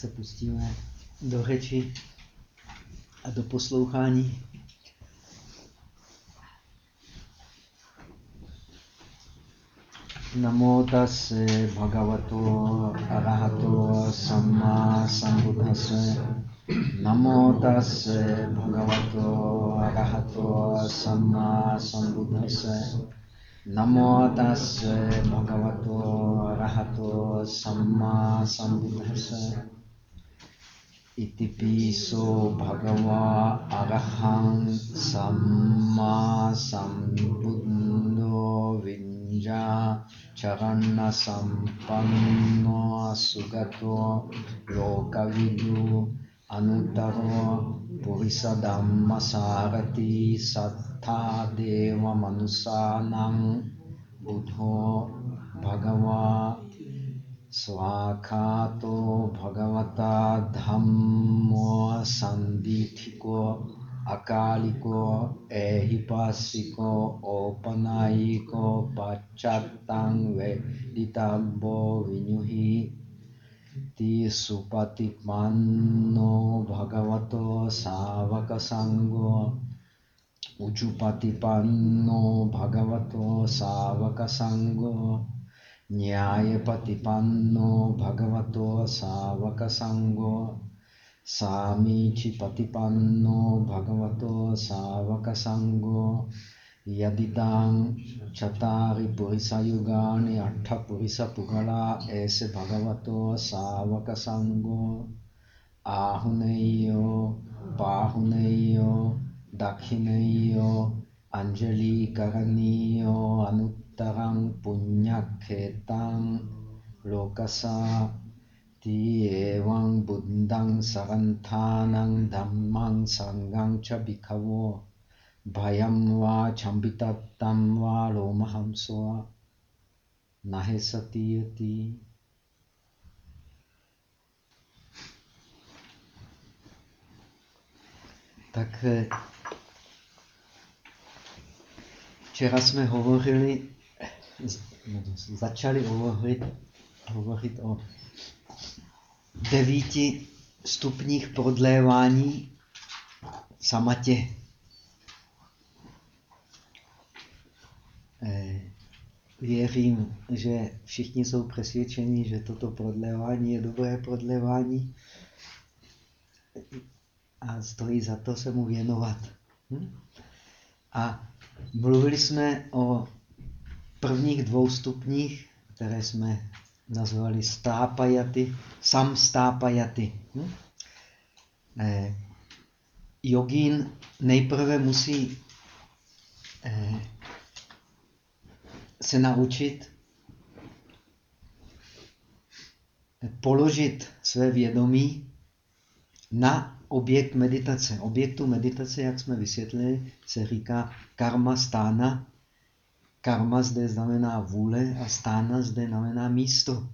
se pustíme do řeči a do poslouchání. Namo tase bhagavato arahato samma sambuddhase. Namo tase bhagavato arahato samma sambuddhase. Namo tase bhagavato arahato samma sambuddhase Itipiso bhagava arahang samma sambuddho vinja charana sampanno sugato lokavidu anuttaro purisa dhamma sarati sattha deva स्वाखातो भगवता धम्मो सन्दिथिको अकालिको ऐहिपासिको औपनायिको, पाश्चात्तां वेदिताम्बो विनुहि। ति सुपतिमान्नो भगवतो सावकसङ्गो उचुपतिपन्नो भगवतो सावकसङ्गो। न्यायपतिपन्नो भगवतो सावकसङ्गो सामीचिपतिपन्नो भगवतो सावकसङ्गो यदिदां चतारि पुरुषयुगाणि अट्ठपुरुषपुगला एष भगवतो सावकसङ्गो आहुनेयो बाहुनेयो दक्षिणेयो, अञ्जलिकरणीयो, अनु anuttarang punyakhetang lokasa Ti evang buddhang saranthanang dhammang sangang cha bhikkhavo bhayam va chambitattam va lomahamsva nahe satiyati. Tak včera jsme hovořili, začali hovořit, hovořit o devíti stupních prodlévání samatě. Eh, věřím, že všichni jsou přesvědčeni, že toto prodlévání je dobré prodlévání a stojí za to se mu věnovat. Hm? A mluvili jsme o prvních dvou stupních, které jsme nazvali stápajaty, sam stápajaty. Hm? Eh, jogín nejprve musí eh, se naučit položit své vědomí na objekt meditace. Objektu meditace, jak jsme vysvětlili, se říká karma stána Karma zde znamená vůle a stána zde znamená místo.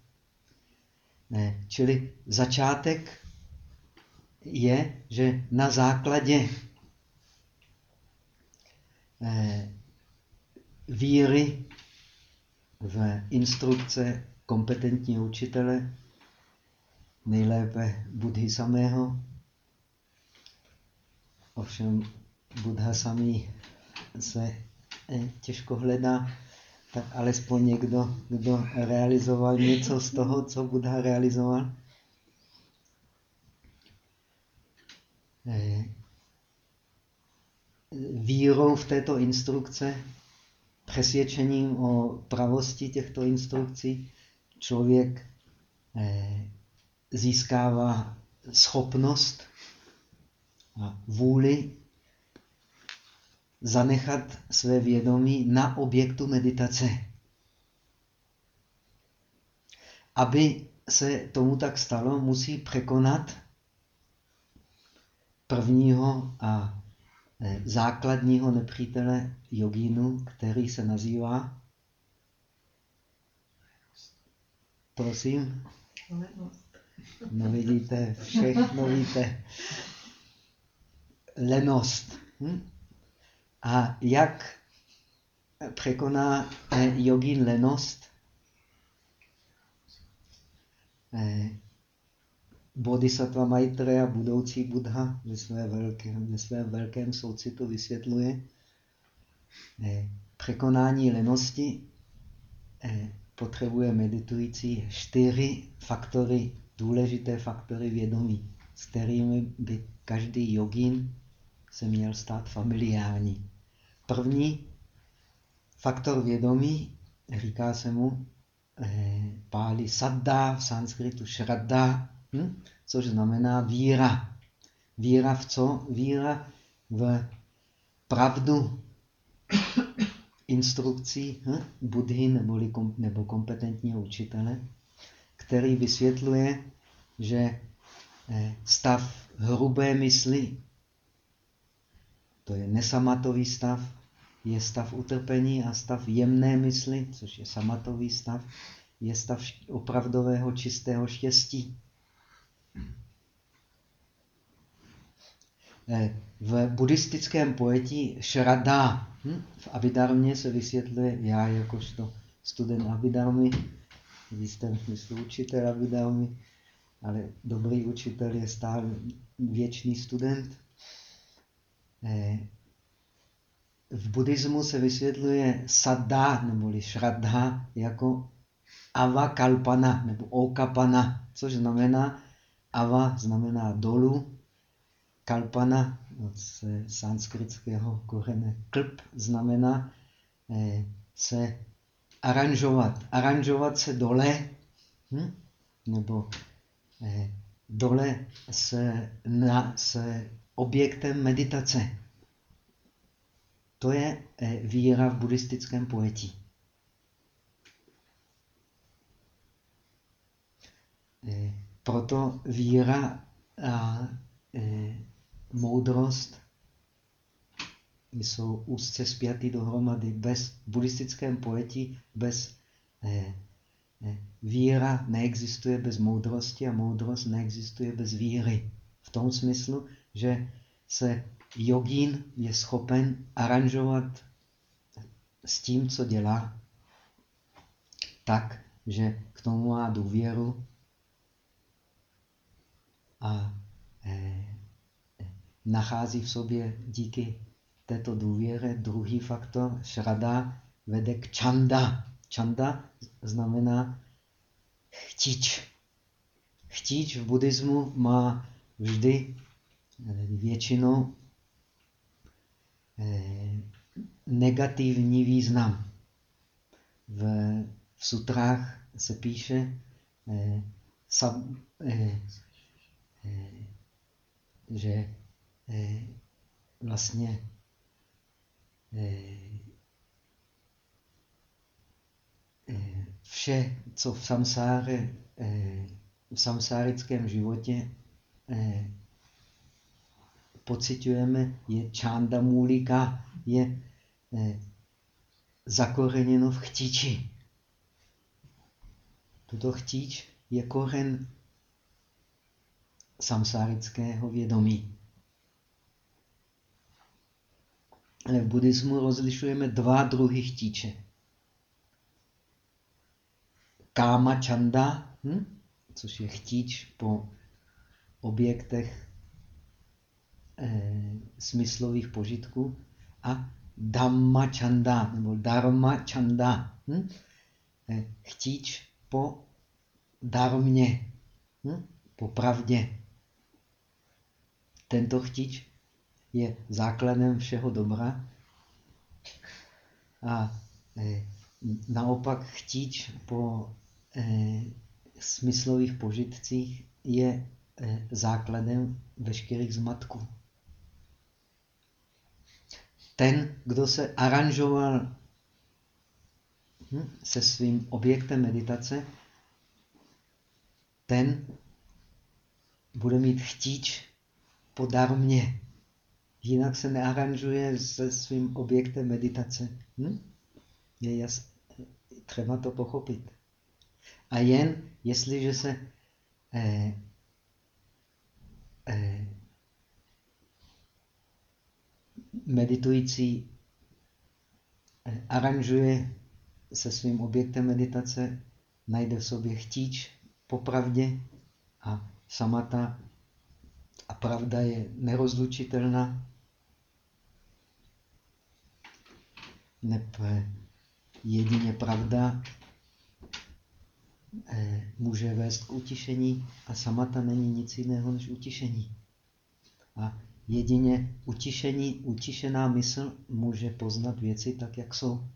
Ne. Čili začátek je, že na základě eh, víry v instrukce kompetentního učitele, nejlépe Budhy samého. Ovšem Buddha samý se těžko hledá, tak alespoň někdo, kdo realizoval něco z toho, co Buddha realizoval. Eh, vírou v této instrukce, přesvědčením o pravosti těchto instrukcí, člověk eh, získává schopnost a vůli zanechat své vědomí na objektu meditace. Aby se tomu tak stalo, musí překonat prvního a e, základního nepřítele jogínu, který se nazývá Prosím? No vidíte, všechno víte. Lenost. Hm? A jak překoná eh, jogín lenost? Eh, Bodhisattva Maitreya, budoucí Buddha, ve, své velkém, ve svém velkém soucitu vysvětluje eh, překonání lenosti potřebuje meditující čtyři faktory, důležité faktory vědomí, s kterými by každý jogín se měl stát familiární. První faktor vědomí, říká se mu eh, páli sadda, v sanskritu šradda, hm? což znamená víra. Víra v co? Víra v pravdu instrukcí hm? Budhy neboli kom, nebo kompetentního učitele, který vysvětluje, že eh, stav hrubé mysli, to je nesamatový stav, je stav utrpení a stav jemné mysli, což je samatový stav, je stav opravdového čistého štěstí. Eh, v buddhistickém pojetí šrada hm? v Abidarmě se vysvětluje, já jakožto student Abidarmy, v jistém smyslu učitel Abidarmy, ale dobrý učitel je stále věčný student. Eh, v buddhismu se vysvětluje sadda neboli šradha jako avakalpana nebo okapana, což znamená ava znamená dolu, kalpana od sanskritského korene klp znamená eh, se aranžovat. Aranžovat se dole, hm? nebo eh, dole se, na, se objektem meditace. To je eh, víra v buddhistickém pojetí. Eh, proto víra a eh, moudrost jsou úzce spjaty dohromady. Bez buddhistickém pojetí, bez víra neexistuje bez moudrosti a moudrost neexistuje bez víry. V tom smyslu, že se jogín je schopen aranžovat s tím, co dělá, tak, že k tomu má důvěru a eh, nachází v sobě díky této důvěře druhý faktor, šrada, vede k čanda. Čanda znamená chtíč. Chtíč v buddhismu má vždy většinou eh, negativní význam. V, v sutrách se píše, eh, sab, eh, eh, že eh, vlastně eh, eh, vše, co v samsáře, eh, v samsárickém životě eh, pocitujeme, je čanda můlika, je eh, zakoreněno v chtíči. Tuto chtíč je koren samsárického vědomí. Ale v buddhismu rozlišujeme dva druhy chtíče. Káma čanda, hm? což je chtíč po objektech smyslových požitků, a dhamma čanda, nebo dharma čanda, hm? eh, chtíč po darmě, hm? po pravdě. Tento chtíč je základem všeho dobra. A e, naopak chtíč po smyslových požitcích je základem veškerých zmatků. Ten, kdo se aranžoval hm, se svým objektem meditace, ten bude mít chtíč po darmě. Jinak se nearanžuje se svým objektem meditace. Hm? Je jas... Třeba to pochopit. A jen jestliže se eh, eh, meditující eh, aranžuje se svým objektem meditace, najde v sobě chtíč po pravdě a samata a pravda je nerozlučitelná. Neb jedině pravda eh, může vést k utišení a samata není nic jiného než utišení. A jedině utišení, utišená mysl může poznat věci tak, jak jsou.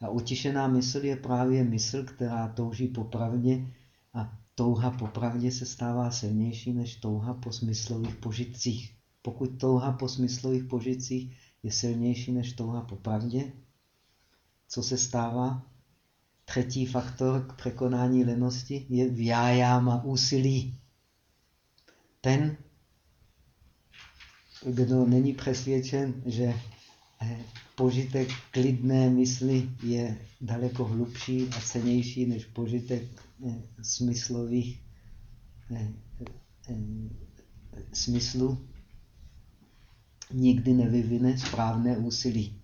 A utišená mysl je právě mysl, která touží po pravdě a touha po pravdě se stává silnější než touha po smyslových požitcích. Pokud touha po smyslových požitcích je silnější než touha po pravdě, co se stává? Třetí faktor k překonání lenosti je vyájáma úsilí. Ten, kdo není přesvědčen, že eh, požitek klidné mysli je daleko hlubší a cenější než požitek eh, smyslových eh, smyslů, nikdy nevyvine správné úsilí.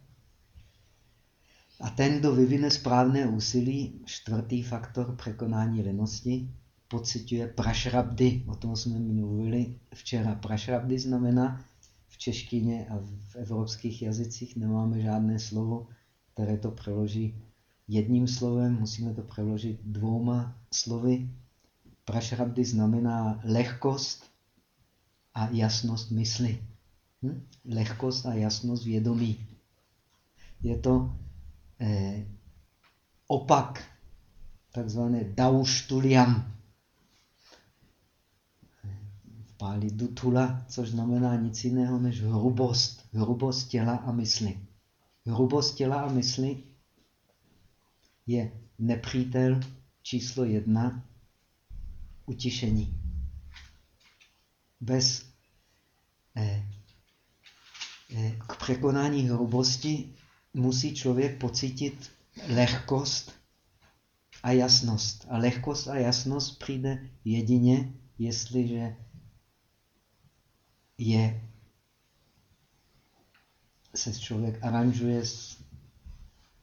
A ten, kdo vyvine správné úsilí, čtvrtý faktor překonání lenosti, pocituje prašrabdy. O tom jsme mluvili včera. Prašrabdy znamená v češtině a v evropských jazycích nemáme žádné slovo, které to přeloží jedním slovem, musíme to přeložit dvouma slovy. Prašrabdy znamená lehkost a jasnost mysli. Hm? Lehkost a jasnost vědomí. Je to opak, takzvané dauštuliam. V páli dutula, což znamená nic jiného než hrubost. Hrubost těla a mysli. Hrubost těla a mysli je nepřítel číslo jedna utišení. Bez eh, eh, k překonání hrubosti musí člověk pocítit lehkost a jasnost. A lehkost a jasnost přijde jedině, jestliže je, se člověk aranžuje s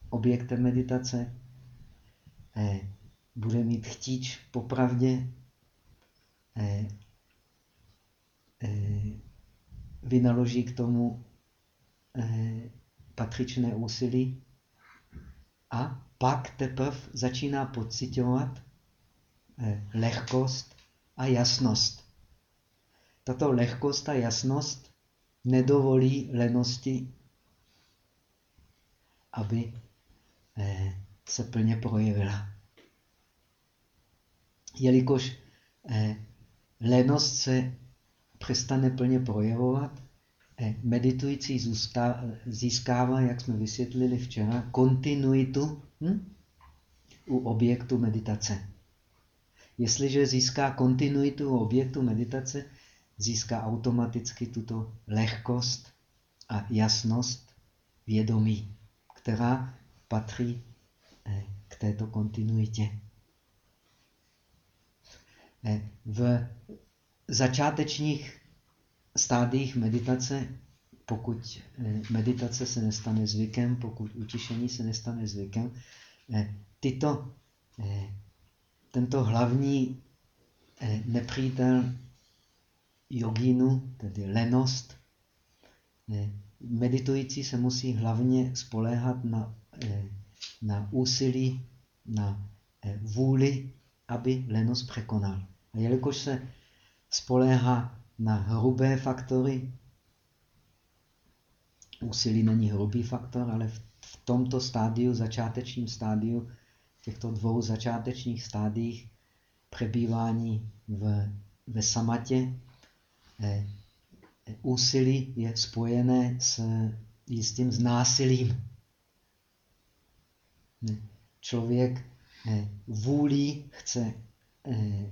objektem meditace, eh, bude mít chtíč po pravdě, eh, eh, vynaloží k tomu eh, patřičné úsilí a pak teprve začíná pocitovat eh, lehkost a jasnost. Tato lehkost a jasnost nedovolí lenosti, aby eh, se plně projevila. Jelikož eh, lenost se přestane plně projevovat, Eh, meditující získává, jak jsme vysvětlili včera, kontinuitu hm? u objektu meditace. Jestliže získá kontinuitu u objektu meditace, získá automaticky tuto lehkost a jasnost vědomí, která patří eh, k této kontinuitě. Eh, v začátečních stádiích meditace, pokud eh, meditace se nestane zvykem, pokud utišení se nestane zvykem, eh, tyto, eh, tento hlavní nepřítel jogínu, tedy lenost, meditující se musí hlavně spoléhat na, na úsilí, na vůli, aby lenost překonal. A jelikož se spoléhá na hrubé faktory. Úsilí není hrubý faktor, ale v, tomto stádiu, začátečním stádiu, v těchto dvou začátečních stádiích přebývání v, ve samatě, eh, úsilí je spojené s jistým znásilím. Člověk eh, vůlí chce eh, Eh,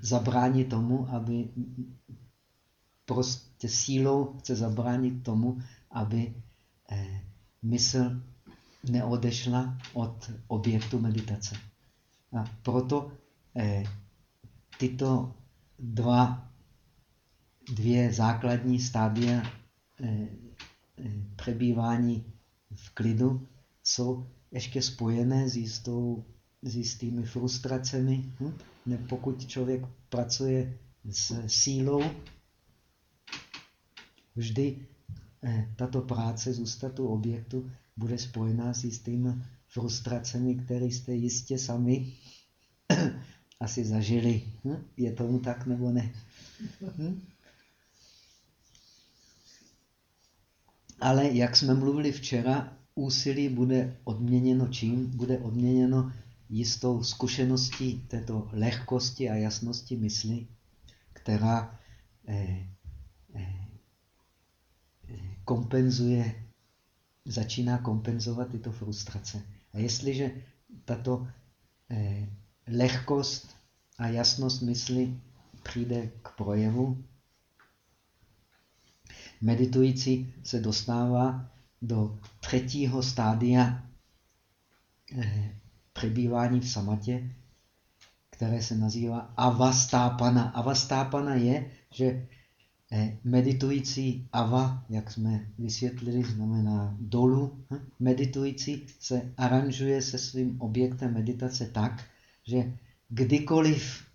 zabránit tomu, aby prostě sílou chce zabránit tomu, aby eh, mysl neodešla od objektu meditace. A proto eh, tyto dva, dvě základní stádia přebývání v klidu jsou ještě spojené s jistou s jistými frustracemi. Hm? Pokud člověk pracuje s sílou, vždy eh, tato práce zůstatu objektu bude spojená s jistými frustracemi, které jste jistě sami asi zažili. Hm? Je tomu tak nebo ne? Hm? Ale jak jsme mluvili včera, úsilí bude odměněno čím? Bude odměněno jistou zkušeností této lehkosti a jasnosti mysli, která eh, eh, kompenzuje, začíná kompenzovat tyto frustrace. A jestliže tato eh, lehkost a jasnost mysli přijde k projevu, meditující se dostává do třetího stádia eh, přebývání v samatě, které se nazývá avastápana. Avastápana je, že eh, meditující ava, jak jsme vysvětlili, znamená dolů. Hm? Meditující se aranžuje se svým objektem meditace tak, že kdykoliv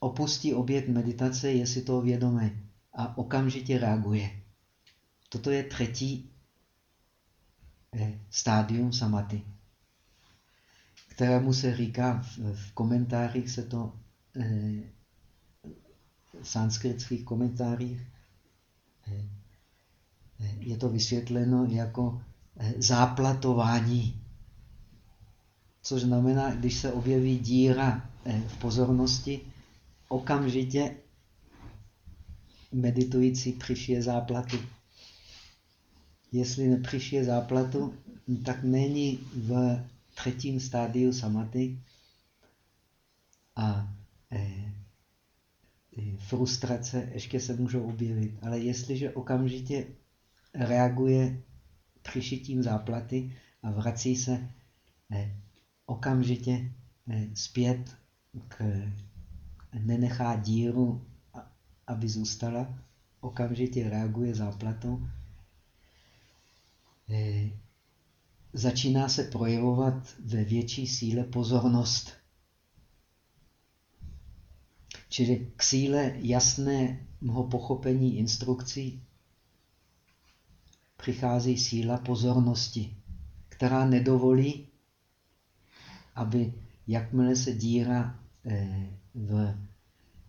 opustí objekt meditace, je si to vědomé a okamžitě reaguje. Toto je třetí eh, stádium samaty, kterému se říká v, komentářích, se to eh, v sanskritských komentářích eh, je to vysvětleno jako záplatování. Což znamená, když se objeví díra v pozornosti, okamžitě meditující přišije záplatu. Jestli nepřišije záplatu, tak není v třetím stádiu samaty a eh, frustrace ještě se můžou objevit. Ale jestliže okamžitě reaguje přišitím záplaty a vrací se eh, okamžitě eh, zpět k nenechá díru aby zůstala, okamžitě reaguje záplatou, eh, začíná se projevovat ve větší síle pozornost. Čili k síle jasného pochopení instrukcí přichází síla pozornosti, která nedovolí, aby jakmile se díra eh, v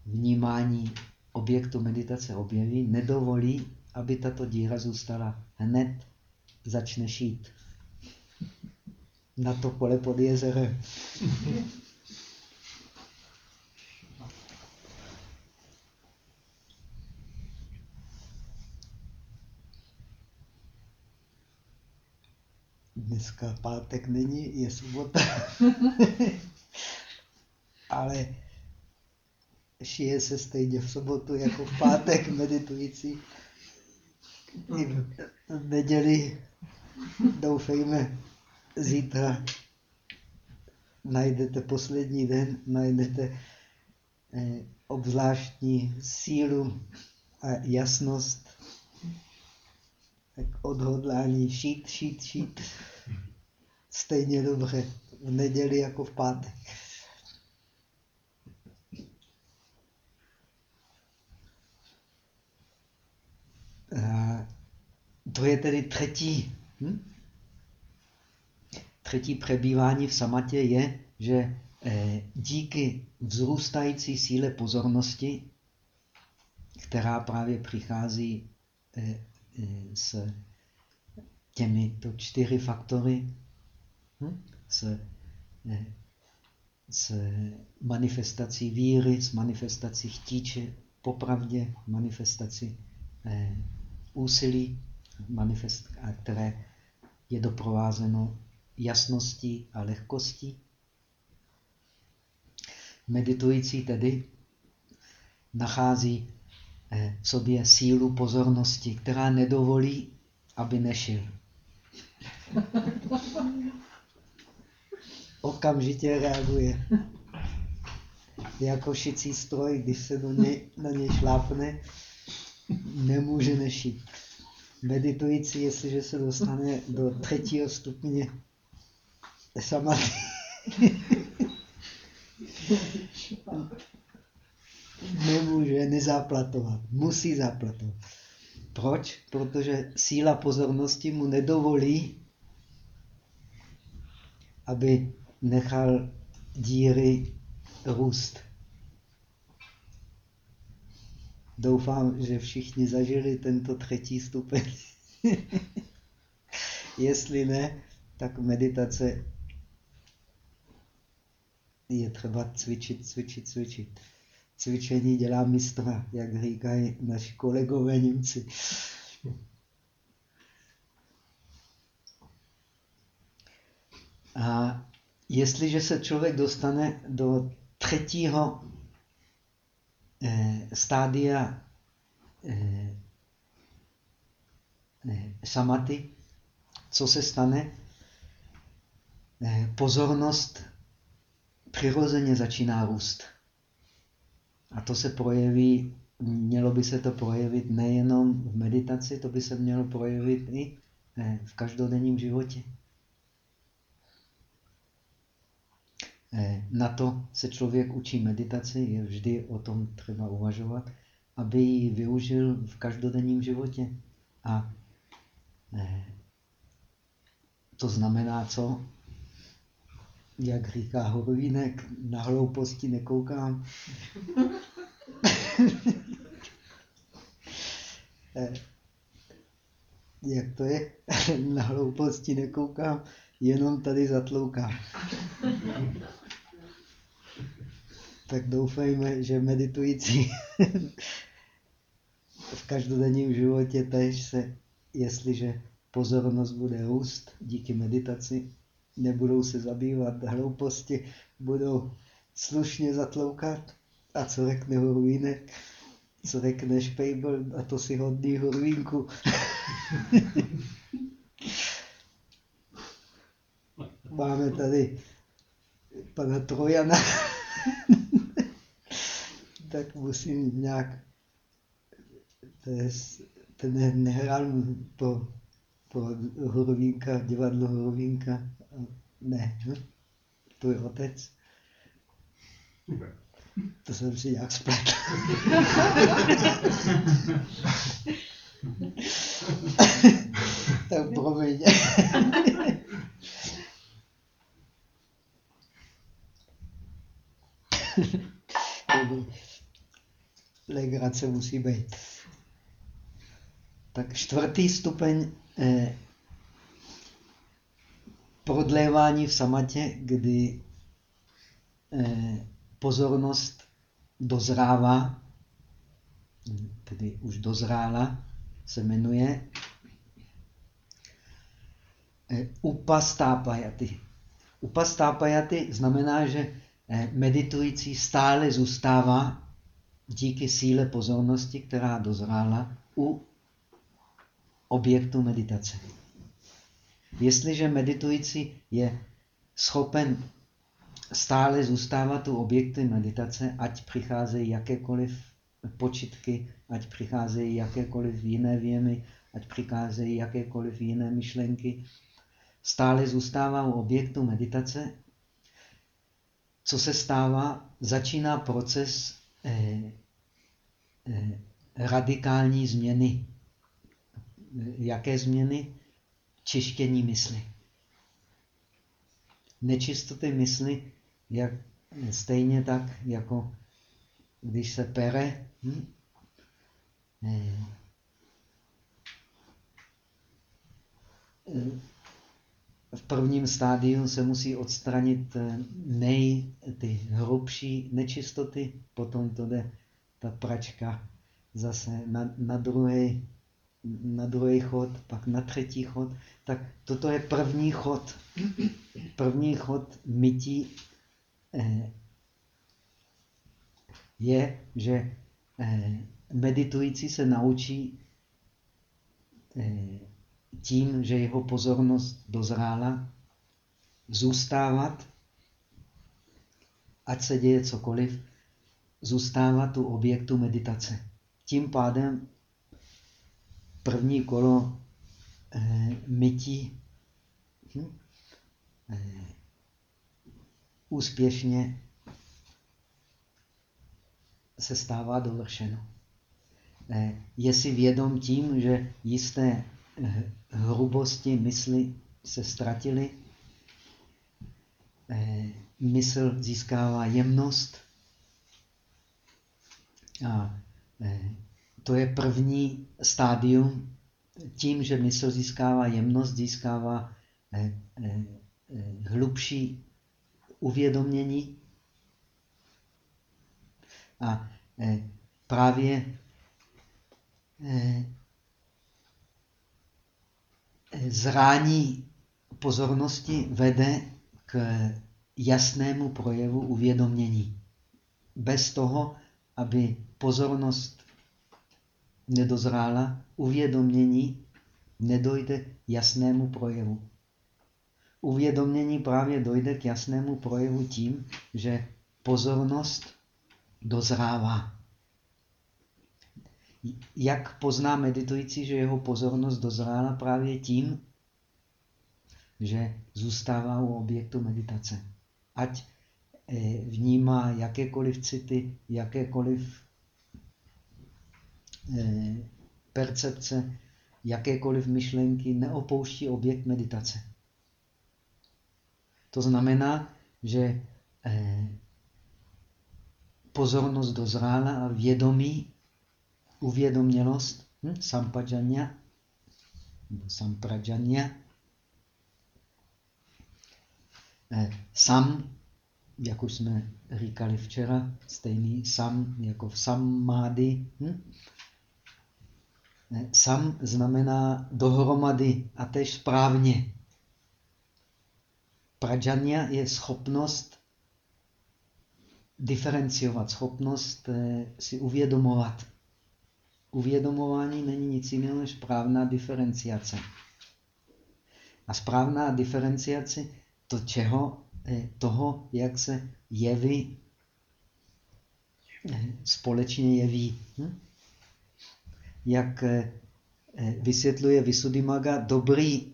vnímání objektu meditace objeví, nedovolí, aby tato díra zůstala. Hned začne šít. Na to pole pod jezerem. Dneska pátek není, je sobota. Ale šije se stejně v sobotu jako v pátek meditující. I v neděli doufejme zítra najdete poslední den, najdete eh, obzvláštní sílu a jasnost, tak odhodlání šít, šít, šít. Stejně dobře v neděli jako v pátek. To je tedy třetí. Hm? Třetí přebývání v samatě je, že eh, díky vzrůstající síle pozornosti, která právě přichází eh, eh, s těmito čtyři faktory, hm? s, s manifestací víry, s manifestací chtíče, popravdě, manifestací úsilí, manifest, které je doprovázeno jasností a lehkostí. Meditující tedy nachází eh, v sobě sílu pozornosti, která nedovolí, aby nešil. Okamžitě reaguje. Jako šicí stroj, když se do něj, na něj šlápne, nemůže nešít meditující, jestliže se dostane do třetího stupně samadhi, Nemůže nezaplatovat, musí zaplatovat. Proč? Protože síla pozornosti mu nedovolí, aby nechal díry růst. Doufám, že všichni zažili tento třetí stupeň. Jestli ne, tak meditace je třeba cvičit, cvičit, cvičit. Cvičení dělá mistra, jak říkají naši kolegové Němci. A jestliže se člověk dostane do třetího eh, stádia eh, samaty, co se stane? Eh, pozornost přirozeně začíná růst. A to se projeví, mělo by se to projevit nejenom v meditaci, to by se mělo projevit i eh, v každodenním životě. Eh, na to se člověk učí meditaci, je vždy o tom třeba uvažovat, aby ji využil v každodenním životě. A eh, to znamená co? Jak říká Horovínek, na hlouposti nekoukám. Eh, jak to je? na hlouposti nekoukám, jenom tady zatloukám tak doufejme, že meditující v každodenním životě tež se, jestliže pozornost bude růst díky meditaci, nebudou se zabývat hlouposti, budou slušně zatloukat. A co řekne Horvínek? Co řekne Špejbl? A to si hodný Horvínku. Máme tady pana Trojana tak musím nějak, to je, ten nehrál po, po Horovínka, divadlo Horovínka, ne, hm? je otec. To jsem si nějak spletl. tak promiň. legrace musí být. Tak čtvrtý stupeň eh, prodlévání v samatě, kdy eh, pozornost dozrává, tedy už dozrála, se jmenuje eh, upastápajaty. Upastápajaty znamená, že eh, meditující stále zůstává díky síle pozornosti, která dozrála u objektu meditace. Jestliže meditující je schopen stále zůstávat u objekty meditace, ať přicházejí jakékoliv počitky, ať přicházejí jakékoliv jiné věmy, ať přicházejí jakékoliv jiné myšlenky, stále zůstává u objektu meditace, co se stává? Začíná proces Eh, eh, radikální změny. Jaké změny? Čištění mysli. Nečistoty mysli, jak, stejně tak, jako když se pere, hm? Eh, v prvním stádiu se musí odstranit eh, nej, ty hrubší nečistoty, potom to jde ta pračka zase na, na, druhý, na druhý chod, pak na třetí chod. Tak toto je první chod. První chod mytí eh, je, že eh, meditující se naučí tím, že jeho pozornost dozrála, zůstávat, ať se děje cokoliv, zůstávat u objektu meditace. Tím pádem první kolo eh, mytí hm, eh, úspěšně se stává dovršeno. Eh, je si vědom tím, že jisté hrubosti mysli se ztratily, mysl získává jemnost a to je první stádium. Tím, že mysl získává jemnost, získává hlubší uvědomění a právě Eh, zrání pozornosti vede k jasnému projevu uvědomění. Bez toho, aby pozornost nedozrála, uvědomění nedojde jasnému projevu. Uvědomění právě dojde k jasnému projevu tím, že pozornost dozrává. Jak pozná meditující, že jeho pozornost dozrála právě tím, že zůstává u objektu meditace. Ať eh, vnímá jakékoliv city, jakékoliv percepce, jakékoliv myšlenky, neopouští objekt meditace. To znamená, že eh, pozornost dozrála a vědomí uvědomělost, hm? sampajanya, nebo samprajanya, eh, sam, jak už jsme říkali včera, stejný sam jako v samády. Hm? Sam znamená dohromady a tež správně. Prajanya je schopnost diferenciovat, schopnost eh, si uvědomovat uvědomování není nic jiného než správná diferenciace. A správná diferenciace to čeho, eh, toho, jak se jevy eh, společně jeví. Hm? Jak eh, vysvětluje Visuddhimaga, dobrý,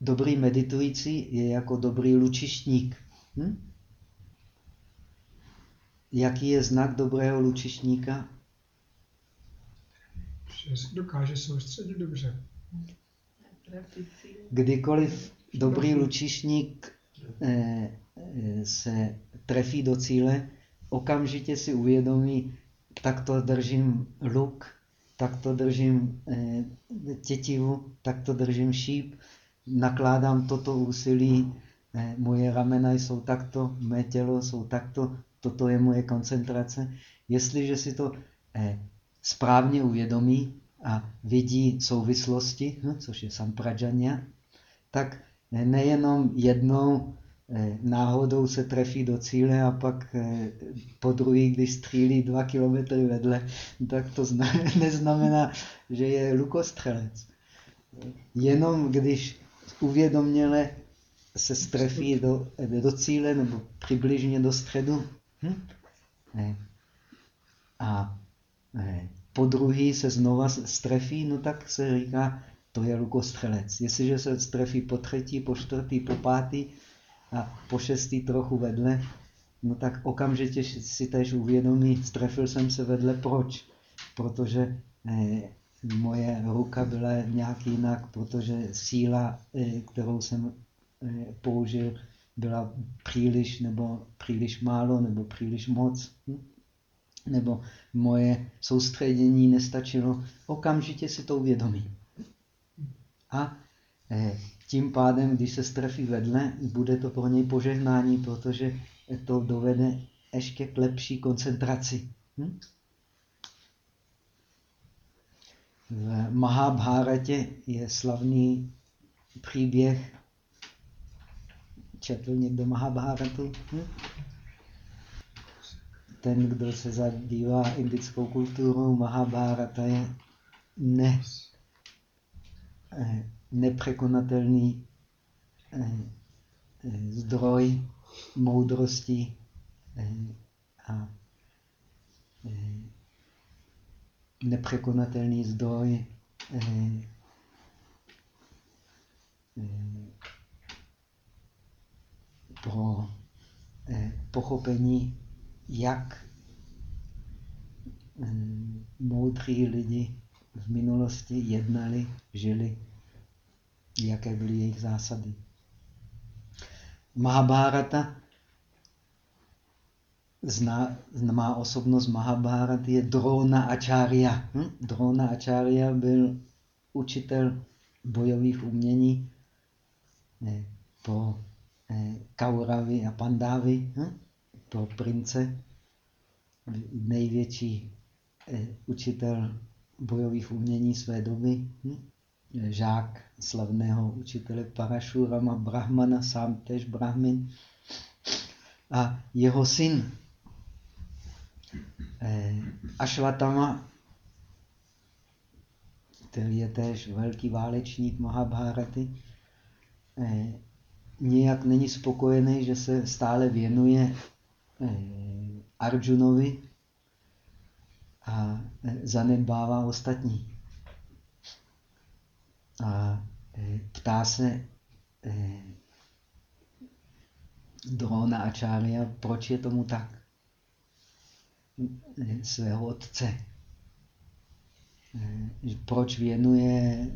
dobrý meditující je jako dobrý lučištník. Hm? Jaký je znak dobrého lučišníka? Že dokáže soustředit dobře. Kdykoliv dobrý lučišník eh, eh, se trefí do cíle, okamžitě si uvědomí, tak to držím luk, tak to držím eh, tětivu, tak to držím šíp, nakládám toto úsilí, moje ramena jsou takto, mé tělo jsou takto, toto je moje koncentrace. Jestliže si to eh, správně uvědomí a vidí souvislosti, hm, což je samprajanya, tak eh, nejenom jednou eh, náhodou se trefí do cíle a pak eh, po druhý, když střílí dva kilometry vedle, tak to zna, neznamená, že je lukostřelec. Jenom když uvědoměle se strefí do, do cíle nebo přibližně do středu, Hm? A po druhý se znova strefí, no tak se říká, to je lukostřelec. Jestliže se strefí po třetí, po čtvrtý, po pátý a po šestý trochu vedle, no tak okamžitě si tež uvědomí, strefil jsem se vedle, proč? Protože eh, moje ruka byla nějak jinak, protože síla, eh, kterou jsem eh, použil, byla příliš nebo příliš málo nebo příliš moc. Hm? Nebo moje soustředění nestačilo. Okamžitě si to uvědomí. A eh, tím pádem, když se strefí vedle, bude to pro něj požehnání, protože to dovede ještě k lepší koncentraci. Hm? V Mahabharatě je slavný příběh četl někdo Mahabharatu? Hm? Ten, kdo se zabývá indickou kulturou, Mahabharata je ne, eh, nepřekonatelný eh, eh, zdroj moudrosti a nepřekonatelný zdroj pro eh, pochopení, jak moudří lidi v minulosti jednali, žili, jaké byly jejich zásady. Mahabharata zná, má osobnost Mahabharata je Drona Acharya. Hm? Drona Acharya byl učitel bojových umění ne, pro eh, Kauravy a Pandávy, hm? pro prince, největší eh, učitel bojových umění své doby, hm? Žák slavného učitele Parashurama Brahmana, sám tež Brahmin. A jeho syn eh, který je též velký válečník Mahabharaty, eh, nějak není spokojený, že se stále věnuje eh, Arjunovi a eh, zanedbává ostatní. A eh, ptá se eh, Drona Acharya, proč je tomu tak svého otce. Proč věnuje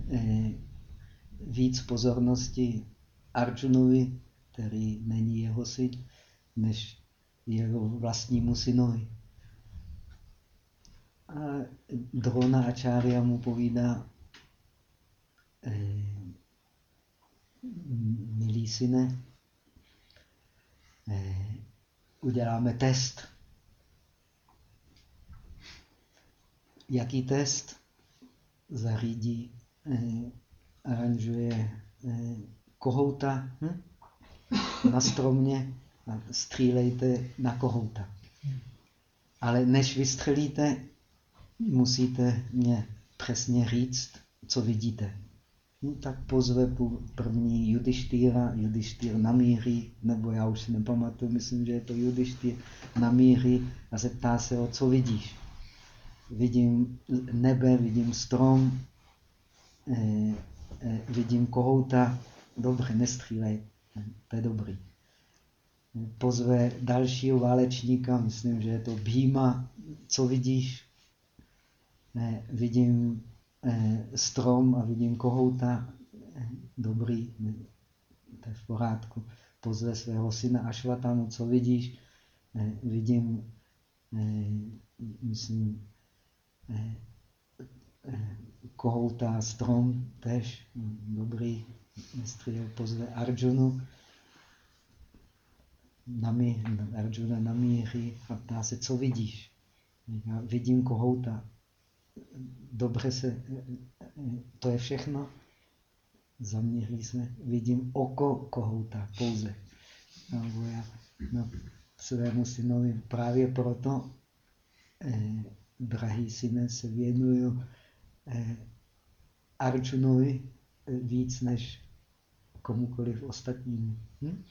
víc pozornosti Arjunovi, který není jeho syn, než jeho vlastnímu synovi. A Drona Acharya mu povídá, milý syne, eh, uděláme test. Jaký test? Zařídí, eh, aranžuje eh, kohouta hm? na stromě a střílejte na kohouta. Ale než vystřelíte, musíte mě přesně říct, co vidíte. No, tak pozve první Judištýra, Judištýr namíří, nebo já už si nepamatuju, myslím, že je to Judištýr, namíří a zeptá se o co vidíš. Vidím nebe, vidím strom, eh, eh, vidím kohouta, dobře, nestřílej, to je dobrý. Pozve dalšího válečníka, myslím, že je to Bhima, co vidíš? Eh, vidím strom a vidím kohouta, eh, dobrý, to je v pořádku. Pozve svého syna Ašvatamu, co vidíš? Vidím, myslím, kohouta, strom, tež, dobrý, střílel, pozve Arjunu, namí, Arjuna namíří a ptá se, co vidíš? Já vidím kohouta, dobře se, to je všechno. Zaměří se, vidím oko kohouta pouze. Nebo já no, svému synovi právě proto, eh, drahý syne, se věnuju eh, Arjunovi eh, víc než komukoliv ostatnímu. Hm?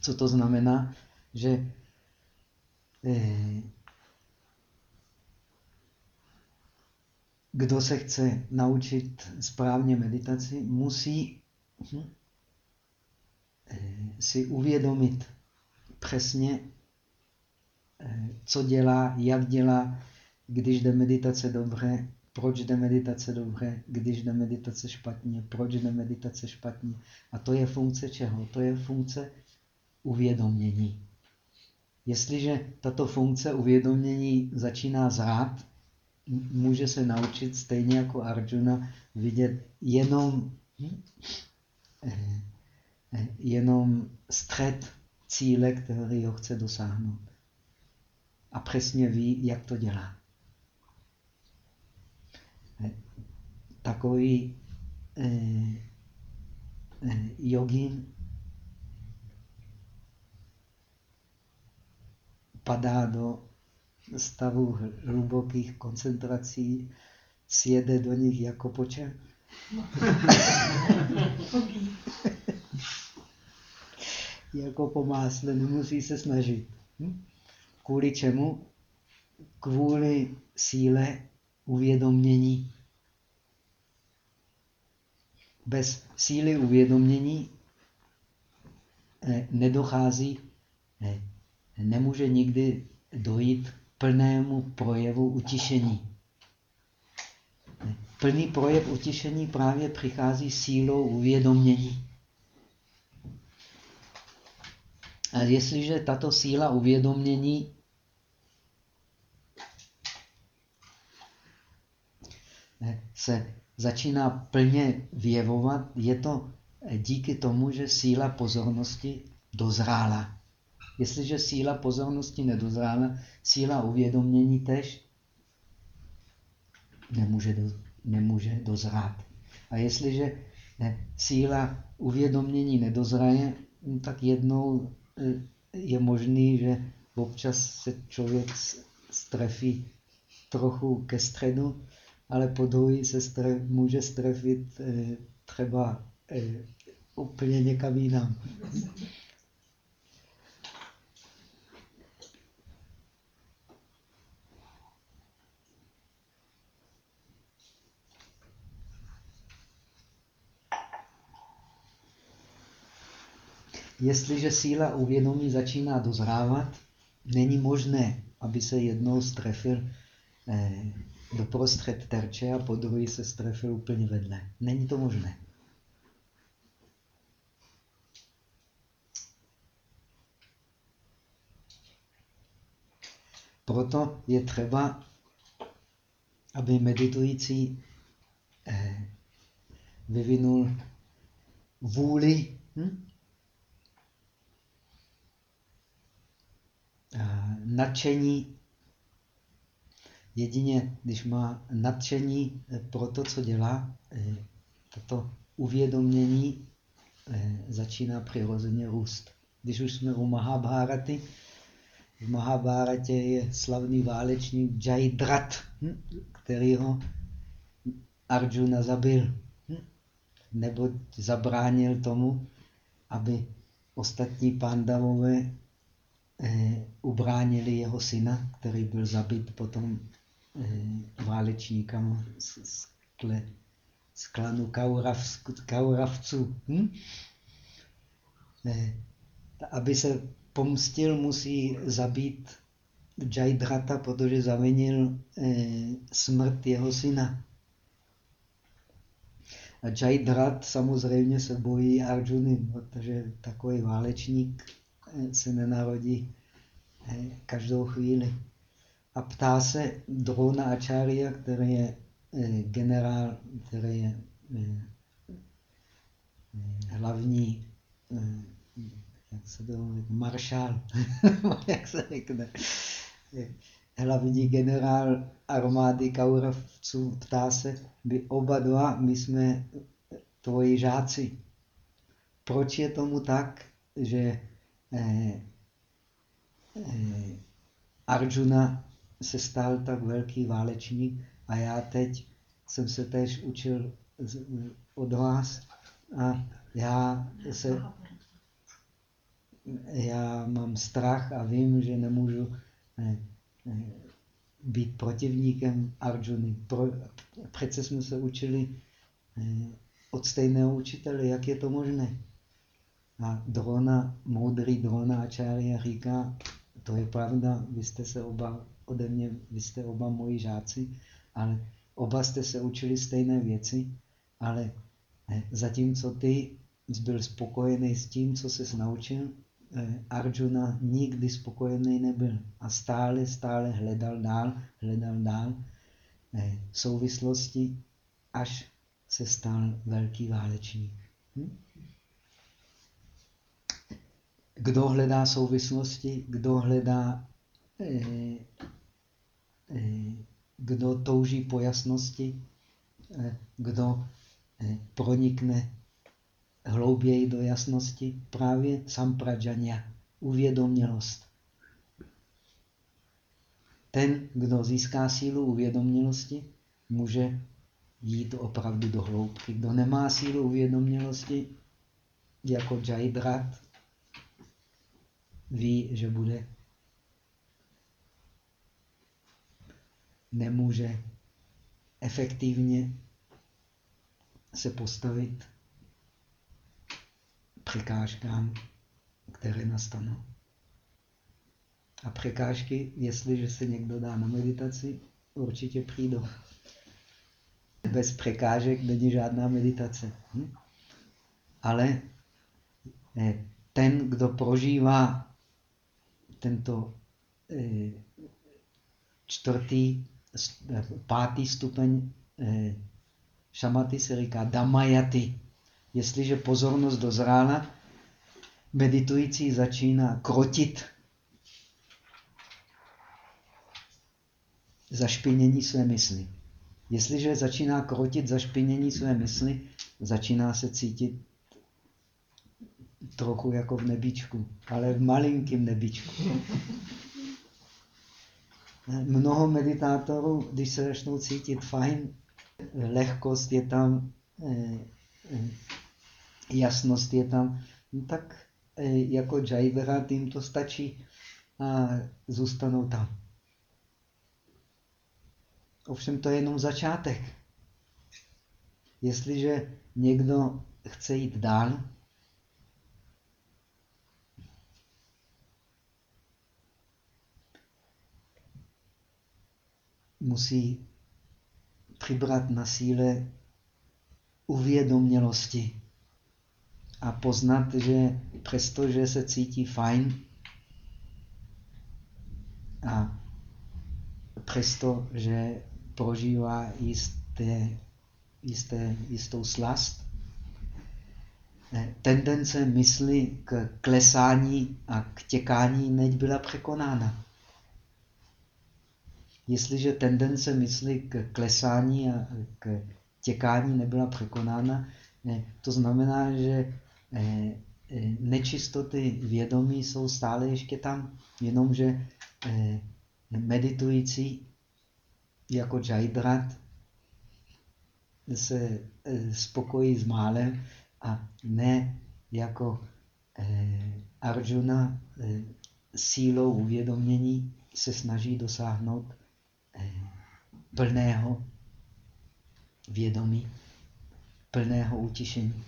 Co to znamená? Že eh, kdo se chce naučit správně meditaci, musí hm, eh, si uvědomit přesně, eh, co dělá, jak dělá, když jde meditace dobře, proč jde meditace dobře, když jde meditace špatně, proč jde meditace špatně. A to je funkce čeho? To je funkce uvědomění. Jestliže tato funkce uvědomění začíná zrát, může se naučit stejně jako Arjuna vidět jenom, eh, eh, jenom střed cíle, který ho chce dosáhnout. A přesně ví, jak to dělá. Eh, takový eh, jogin padá do stavu hlubokých koncentrací, sjede do nich jako počem. jako po másle, nemusí se snažit. Hm? Kvůli čemu? Kvůli síle uvědomění. Bez síly uvědomění eh, nedochází, eh, nemůže nikdy dojít plnému projevu utišení. Plný projev utišení právě přichází sílou uvědomění. A jestliže tato síla uvědomění se začíná plně vyjevovat, je to díky tomu, že síla pozornosti dozrála. Jestliže síla pozornosti nedozrála, síla uvědomění tež nemůže, do, nemůže dozrát. A jestliže ne, síla uvědomění nedozraje, no tak jednou e, je možný, že občas se člověk strefí trochu ke středu, ale po druhý se stref, může strefit eh, třeba eh, úplně někam jinam. Jestliže síla uvědomí začíná dozrávat, není možné, aby se jednou strefil eh, doprostřed terče a po druhý se strefil úplně vedle. Není to možné. Proto je třeba, aby meditující eh, vyvinul vůli hm? Nadšení Jedině, když má nadšení pro to, co dělá, eh, toto uvědomění eh, začíná přirozeně růst. Když už jsme u Mahabharaty, v Mahabharatě je slavný válečník Jaidrat, hm, který ho Arjuna zabil, hm, nebo zabránil tomu, aby ostatní pandavové ubránili jeho syna, který byl zabit potom Eh, válečníkama z, kle, z klanu Kaurav, Kauravců. Hm? Eh, aby se pomstil, musí zabít Jaidrata, protože zavinil eh, smrt jeho syna. A Jaidrat samozřejmě se bojí Arjuny, protože takový válečník eh, se nenarodí každou chvíli a ptá se Drona Acharya, který je eh, generál, který je eh, eh, hlavní, jak se to maršál, jak se řekne, hlavní generál armády Kauravců, ptá se, by oba dva, my jsme tvoji žáci. Proč je tomu tak, že eh, eh, Arjuna se stal tak velký válečník a já teď jsem se tež učil od vás a já se já mám strach a vím, že nemůžu ne, ne, být protivníkem Arjuny. Pro, přece jsme se učili od stejného učitele, jak je to možné. A Drona, moudrý Drona Acharya říká, to je pravda, vy jste se oba ode mě, vy jste oba moji žáci, ale oba jste se učili stejné věci, ale eh, zatímco ty byl spokojený s tím, co jsi naučil, eh, Arjuna nikdy spokojený nebyl a stále, stále hledal dál, hledal dál eh, souvislosti, až se stal velký válečník. Hm? Kdo hledá souvislosti, kdo hledá Eh, kdo touží po jasnosti, eh, kdo eh, pronikne hlouběji do jasnosti, právě sampraджanya, uvědomělost. Ten, kdo získá sílu uvědomělosti, může jít opravdu do hloubky. Kdo nemá sílu uvědomělosti, jako Jaidrat, ví, že bude nemůže efektivně se postavit překážkám které nastanou. A překážky, jestliže se někdo dá na meditaci, určitě přijdou. Bez překážek není žádná meditace. Hm? Ale eh, ten, kdo prožívá tento eh, čtvrtý, eh, pátý stupeň šamaty se říká damayaty. Jestliže pozornost dozrála, meditující začíná krotit zašpinění své mysli. Jestliže začíná krotit zašpinění své mysli, začíná se cítit trochu jako v nebičku, ale v malinkém nebičku. Mnoho meditátorů, když se začnou cítit fajn, lehkost je tam, eh, jasnost je tam, no tak eh, jako Jaivera tím to stačí a zůstanou tam. Ovšem to je jenom začátek. Jestliže někdo chce jít dál, musí přibrat na síle uvědomělosti a poznat, že přestože se cítí fajn a přesto, že prožívá jisté, jisté, jistou slast, tendence mysli k klesání a k těkání neď byla překonána. Jestliže tendence mysli k klesání a k těkání nebyla překonána, to znamená, že eh, eh, nečistoty vědomí jsou stále ještě tam, jenomže eh, meditující jako Jaidrat se spokojí s málem a ne jako Arjuna sílou uvědomění se snaží dosáhnout plného vědomí, plného utišení.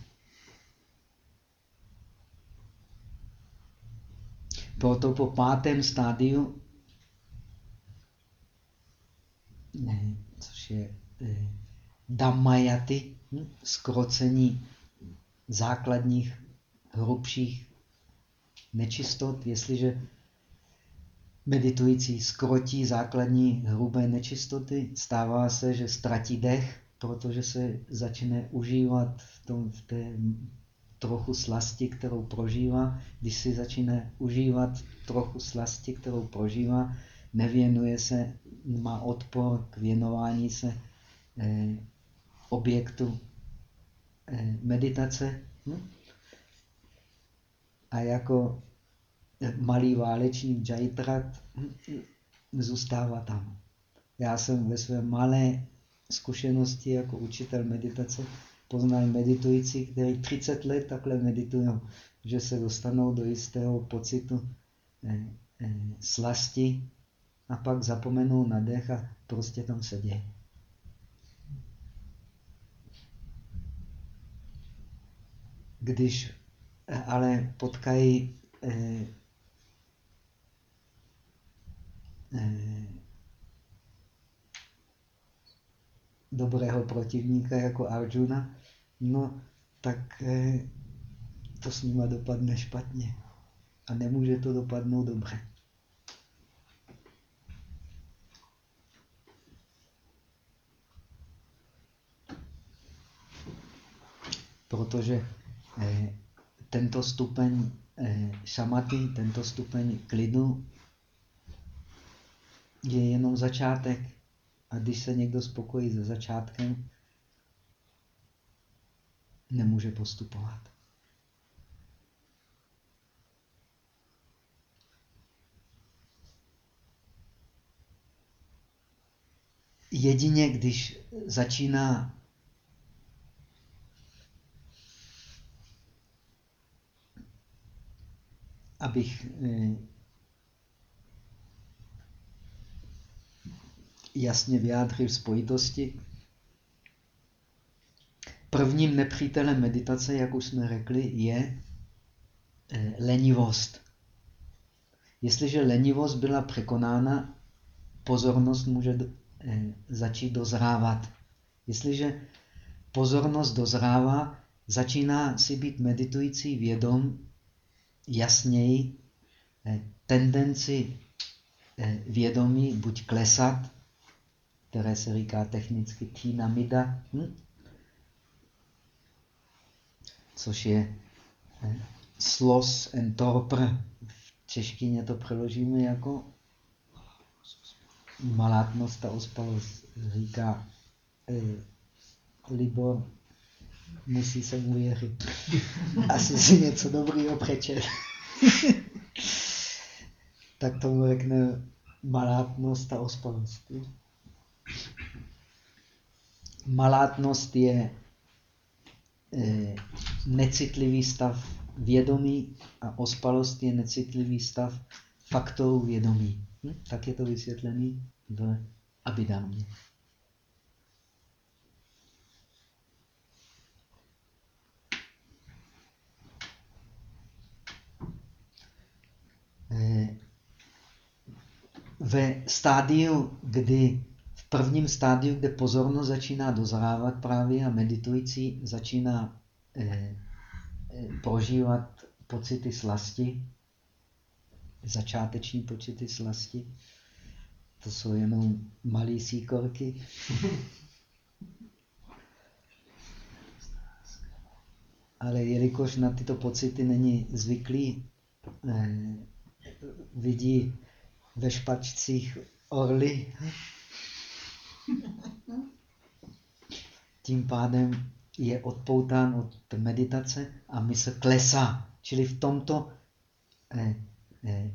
Proto po pátém stádiu, ne, což je eh, dhammayaty, hm, skrocení základních, hrubších nečistot, jestliže meditující skrotí základní hrubé nečistoty, stává se, že ztratí dech, protože se začne užívat v, tom, v té trochu slasti, kterou prožívá. Když si začne užívat trochu slasti, kterou prožívá, nevěnuje se, má odpor k věnování se eh, objektu eh, meditace. Hm? A jako malý válečník Jaitrat zůstává tam. Já jsem ve své malé zkušenosti jako učitel meditace poznal meditující, kteří 30 let takhle meditují, že se dostanou do jistého pocitu eh, eh, slasti a pak zapomenou na dech a prostě tam sedí. Když eh, ale potkají eh, Eh, dobrého protivníka jako Arjuna, no tak eh, to s nima dopadne špatně. A nemůže to dopadnout dobře. Protože eh, tento stupeň eh, šamaty, tento stupeň klidu je jenom začátek. A když se někdo spokojí se začátkem, nemůže postupovat. Jedině, když začíná abych jasně vyjádřil spojitosti. Prvním nepřítelem meditace, jak už jsme řekli, je eh, lenivost. Jestliže lenivost byla překonána, pozornost může eh, začít dozrávat. Jestliže pozornost dozrává, začíná si být meditující vědom jasněji eh, tendenci vědomí buď klesat, které se říká technicky tínamida, hm? což je eh, slos and torpr. V češtině to přeložíme jako malátnost a ospalost. Říká Libor, musí se mu věřit. Asi si něco dobrýho přečet. tak tomu řekne malátnost a ospalost. Malátnost je e, necitlivý stav vědomí a ospalost je necitlivý stav faktorů vědomí. Hm? Tak je to vysvětlený v Abidámě. Eh, ve stádiu, kdy prvním stádiu, kde pozornost začíná dozrávat právě a meditující začíná eh, eh, prožívat pocity slasti, začáteční pocity slasti, to jsou jenom malé síkorky. Ale jelikož na tyto pocity není zvyklý, eh, vidí ve špačcích orly. Tím pádem je odpoután od meditace a mysl klesá. Čili v tomto, eh, eh,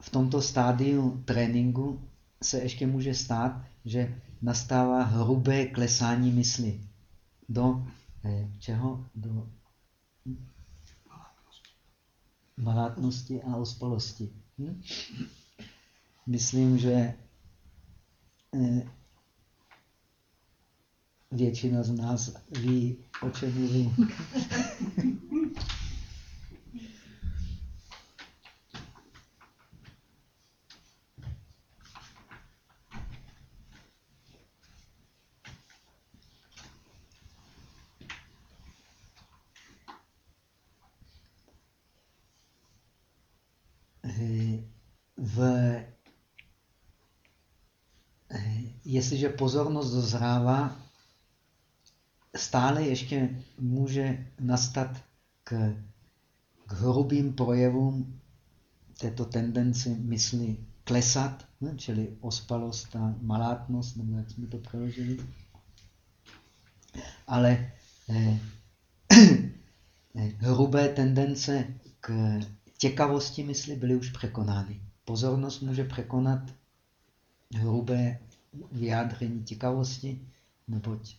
v tomto stádiu tréninku se ještě může stát, že nastává hrubé klesání mysli. Do eh, čeho? Do malátnosti a ospalosti. Hm? Myslím, že většina z nás ví, o čem mluvím. jestliže pozornost dozrává, stále ještě může nastat k, k hrubým projevům této tendence mysli klesat, ne? čili ospalost a malátnost, nebo jak jsme to přeložili. Ale eh, eh, hrubé tendence k těkavosti mysli byly už překonány. Pozornost může překonat hrubé vyjádření těkavosti, neboť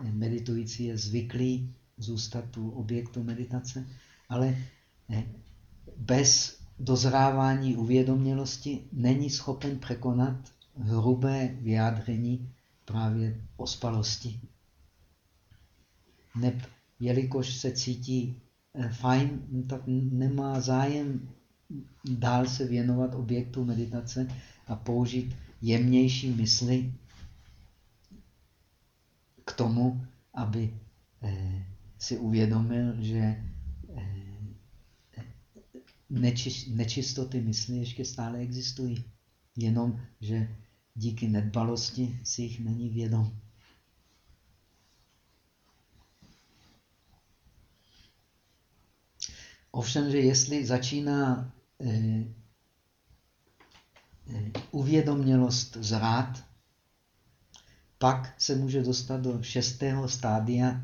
meditující je zvyklý zůstat u objektu meditace, ale bez dozrávání uvědomělosti není schopen překonat hrubé vyjádření právě ospalosti. Neb, jelikož se cítí eh, fajn, tak nemá zájem dál se věnovat objektu meditace a použít jemnější mysli k tomu, aby eh, si uvědomil, že eh, nečistoty mysli ještě stále existují. Jenom, že díky nedbalosti si jich není vědom. Ovšem, že jestli začíná eh, uvědomělost zrát, pak se může dostat do šestého stádia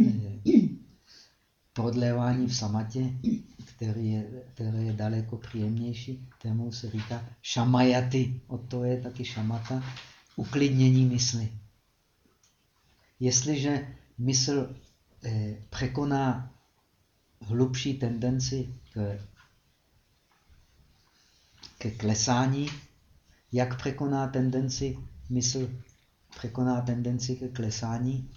eh, prodlévání v samatě, který je, které je daleko příjemnější, kterému se říká šamajaty. Od toho je taky šamata, uklidnění mysli. Jestliže mysl eh, překoná hlubší tendenci k ke klesání, jak překoná tendenci, mysl překoná tendenci ke klesání.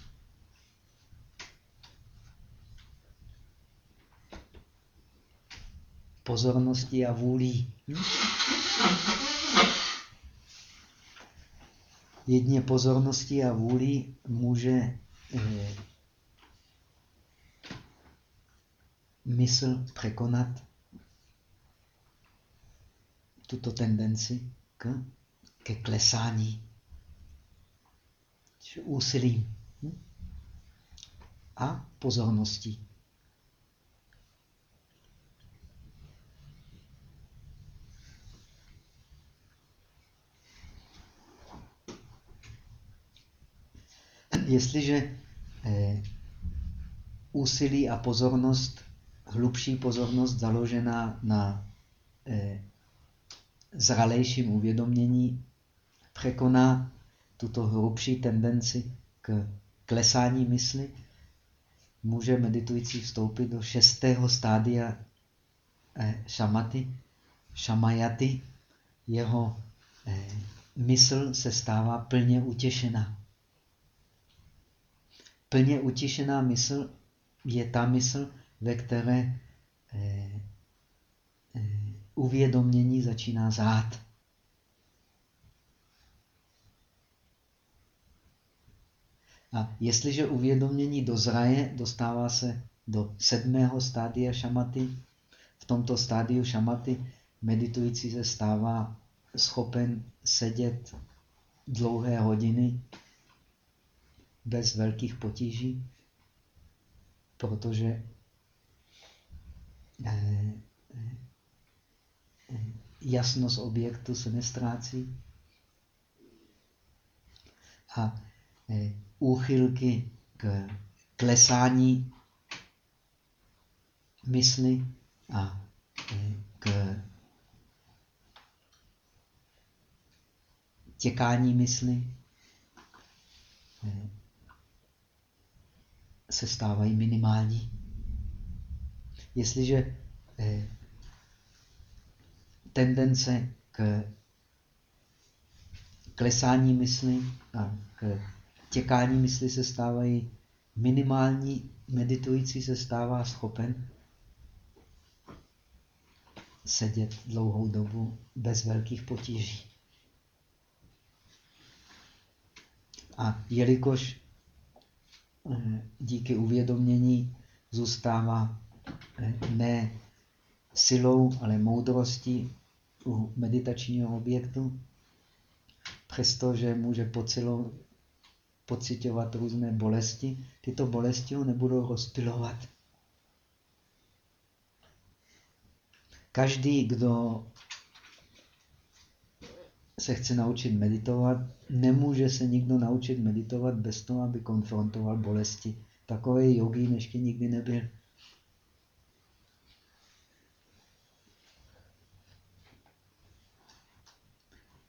pozorností a vůlí. Jedně pozorností a vůlí může eh, mysl překonat tuto tendenci k, ke klesání úsilím hm? a pozorností. Jestliže eh, úsilí a pozornost, hlubší pozornost založená na eh, zralejším uvědomění překoná tuto hrubší tendenci k klesání mysli, může meditující vstoupit do šestého stádia eh, šamaty, šamajaty. Jeho eh, mysl se stává plně utěšená. Plně utěšená mysl je ta mysl, ve které eh, uvědomění začíná zát. A jestliže uvědomění dozraje, dostává se do sedmého stádia šamaty. V tomto stádiu šamaty meditující se stává schopen sedět dlouhé hodiny bez velkých potíží, protože eh, eh, jasnost objektu se nestrácí. A eh, úchylky k klesání mysli a e, k těkání mysli e, se stávají minimální. Jestliže e, tendence k klesání mysli a k těkání mysli se stávají minimální, meditující se stává schopen sedět dlouhou dobu bez velkých potíží. A jelikož eh, díky uvědomění zůstává eh, ne silou, ale moudrostí u meditačního objektu, přestože může po celou pocitovat různé bolesti, tyto bolesti ho nebudou rozpilovat. Každý, kdo se chce naučit meditovat, nemůže se nikdo naučit meditovat bez toho, aby konfrontoval bolesti. Takový jogín ještě nikdy nebyl.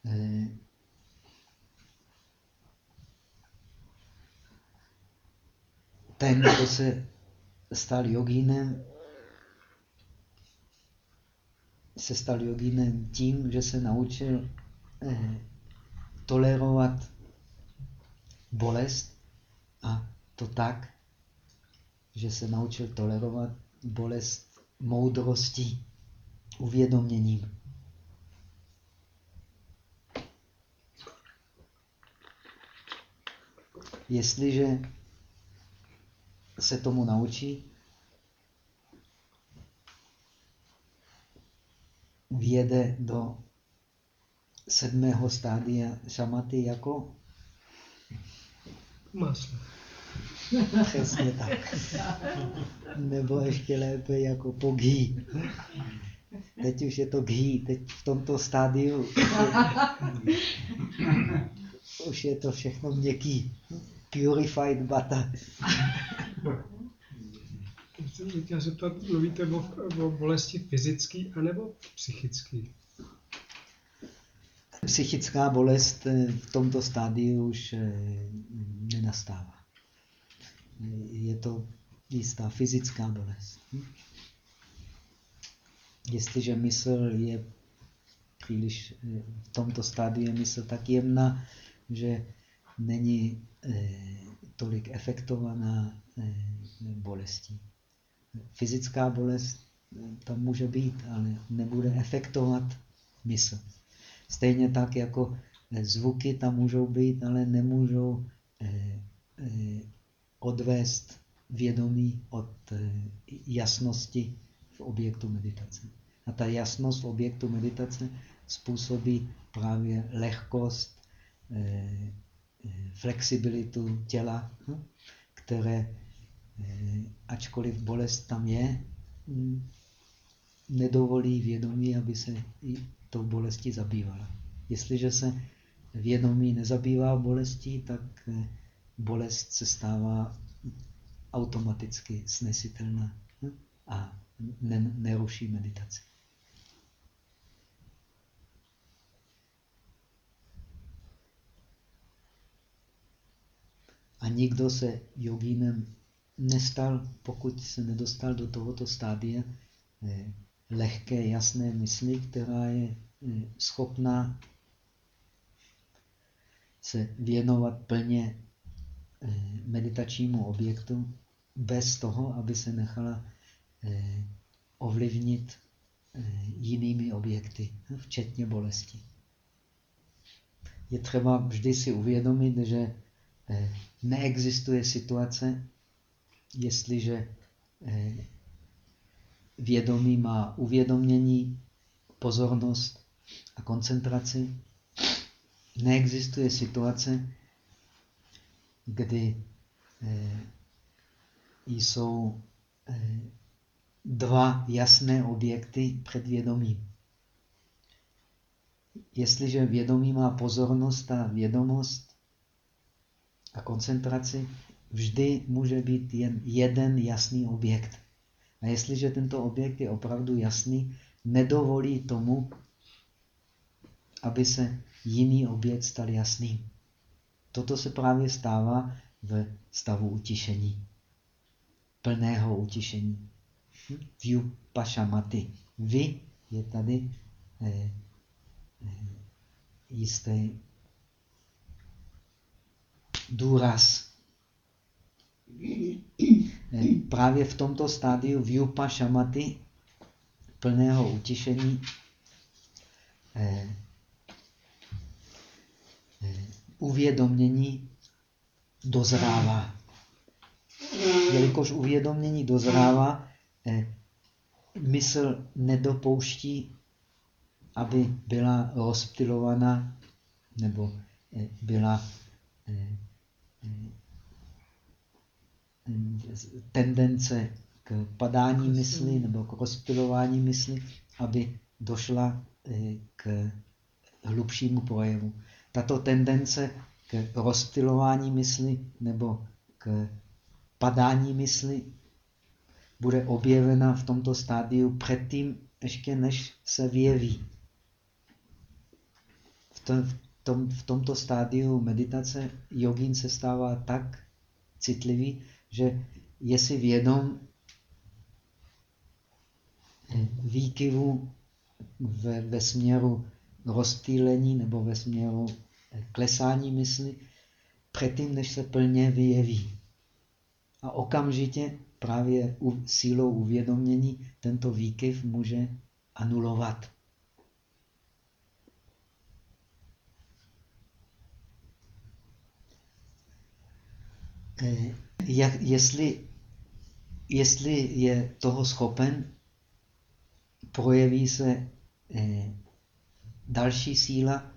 Eh, ten, kdo se stal jogínem, se stal jogínem tím, že se naučil eh, tolerovat bolest a to tak, že se naučil tolerovat bolest moudrostí, uvědoměním. Jestliže se tomu naučí, vjede do sedmého stádia šamaty jako maslo. Přesně tak. Nebo ještě lépe jako po ghee. Teď už je to ghee, teď v tomto stádiu už je to všechno měkký. Purified butter jsem chtěl zeptat, mluvíte o, o bolesti fyzický anebo psychický? Psychická bolest eh, v tomto stádiu už eh, nenastává. Je to jistá fyzická bolest. Jestliže mysl je příliš eh, v tomto stádiu je mysl tak jemná, že není tolik efektovaná bolestí fyzická bolest tam může být, ale nebude efektovat mysl. Stejně tak jako zvuky tam můžou být, ale nemůžou eh, eh, odvést vědomí od eh, jasnosti v objektu meditace. A ta jasnost v objektu meditace způsobí právě lehkost, flexibilitu těla, hm, které, ačkoliv bolest tam je, hm, nedovolí vědomí, aby se tou bolestí zabývala. Jestliže se vědomí nezabývá bolestí, tak eh, bolest se stává automaticky snesitelná hm? a neruší meditaci. A nikdo se jogínem nestal, pokud se nedostal do tohoto stádia eh, lehké, jasné mysli, která je eh, schopná se věnovat plně eh, meditačnímu objektu bez toho, aby se nechala ovlivnit jinými objekty, včetně bolesti. Je třeba vždy si uvědomit, že neexistuje situace, jestliže vědomí má uvědomění, pozornost a koncentraci, neexistuje situace, kdy eh, jsou eh, dva jasné objekty před vědomím. Jestliže vědomí má pozornost a vědomost a koncentraci, vždy může být jen jeden jasný objekt. A jestliže tento objekt je opravdu jasný, nedovolí tomu, aby se jiný objekt stal jasným. Toto se právě stává v stavu utišení, plného utišení. Vyupašamaty. Vy je tady eh, eh, jistý důraz. Eh, právě v tomto stádiu vyupašamaty, plného utišení, eh, uvědomění dozrává. Jelikož uvědomění dozrává, eh, mysl nedopouští, aby byla rozptilovaná nebo eh, byla eh, tendence k padání mysli nebo k rozptilování mysli, aby došla k hlubšímu projevu tato tendence k rozptilování mysli nebo k padání mysli bude objevena v tomto stádiu předtím, ještě než se vyjeví. V, tom, v, tom, v tomto stádiu meditace jogín se stává tak citlivý, že je si vědom výkyvu ve, ve směru rozptýlení nebo ve směru klesání mysli předtím, než se plně vyjeví. A okamžitě právě sílou uvědomění tento výkyv může anulovat. Jak, jestli, jestli je toho schopen, projeví se eh, další síla,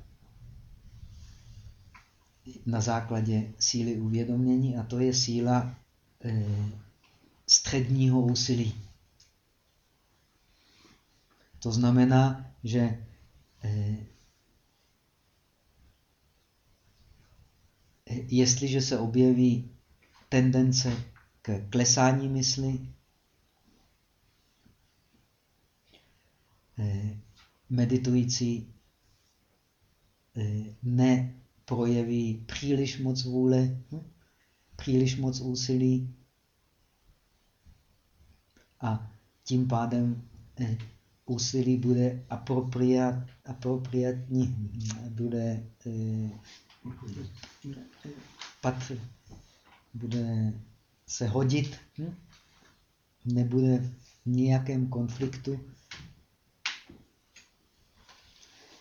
na základě síly uvědomění a to je síla eh, středního úsilí. To znamená, že eh, jestliže se objeví tendence k klesání mysli, eh, meditující ne projeví příliš moc vůle, hm? příliš moc úsilí. A tím pádem eh, úsilí bude apropriat, apropriatní, bude eh, patr, bude se hodit, hm? nebude nějakém konfliktu.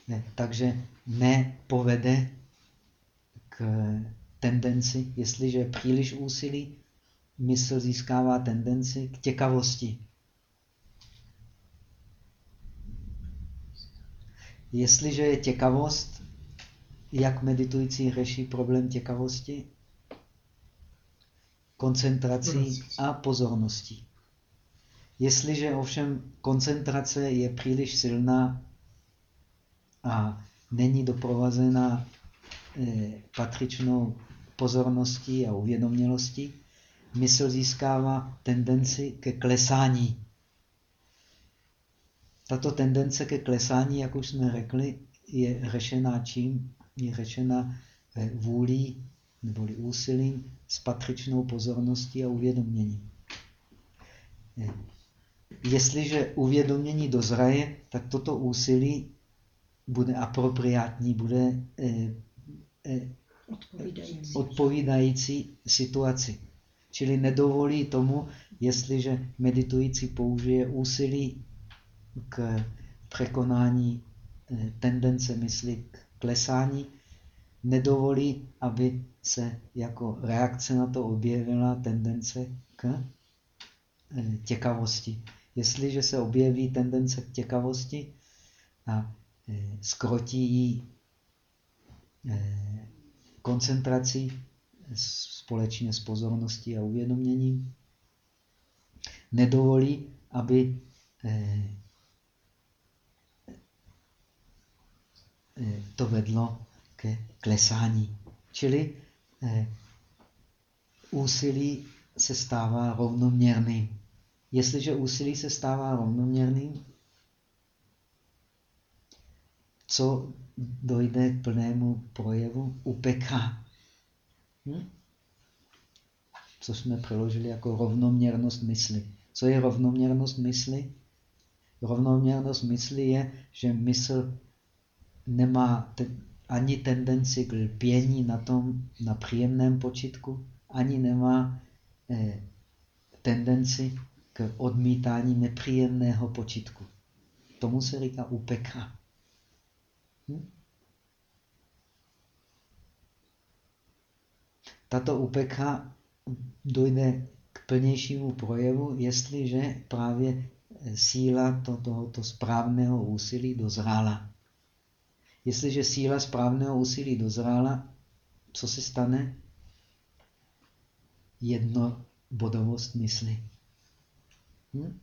Ne, takže nepovede k tendenci, jestliže je příliš úsilí, mysl získává tendenci k těkavosti. Jestliže je těkavost, jak meditující řeší problém těkavosti? Koncentrací a pozorností. Jestliže ovšem koncentrace je příliš silná a není doprovazena eh, patřičnou pozorností a uvědomělostí, mysl získává tendenci ke klesání. Tato tendence ke klesání, jak už jsme řekli, je řešená čím? Je řešena vůlí neboli úsilím s patřičnou pozorností a uvědoměním. Jestliže uvědomění dozraje, tak toto úsilí bude apropriátní, bude eh, eh, odpovídající. odpovídající situaci. Čili nedovolí tomu, jestliže meditující použije úsilí k překonání eh, tendence mysli k klesání, nedovolí, aby se jako reakce na to objevila tendence k eh, těkavosti. Jestliže se objeví tendence k těkavosti a eh, skrotí ji koncentrací společně s pozorností a uvědoměním, nedovolí, aby Eh, to vedlo ke klesání. Čili eh, úsilí se stává rovnoměrným. Jestliže úsilí se stává rovnoměrným, co dojde k plnému projevu? Upeká. Hm? Co jsme přeložili jako rovnoměrnost mysli. Co je rovnoměrnost mysli? Rovnoměrnost mysli je, že mysl nemá ani tendenci k lpění na tom, na příjemném počitku, ani nemá eh, tendenci k odmítání nepříjemného počitku. Tomu se říká upeka. Hm? Tato upeka dojde k plnějšímu projevu, jestliže právě síla to, tohoto správného úsilí dozrála. Jestliže síla správného úsilí dozrála, co se stane? Jedno bodovost mysli. Hm?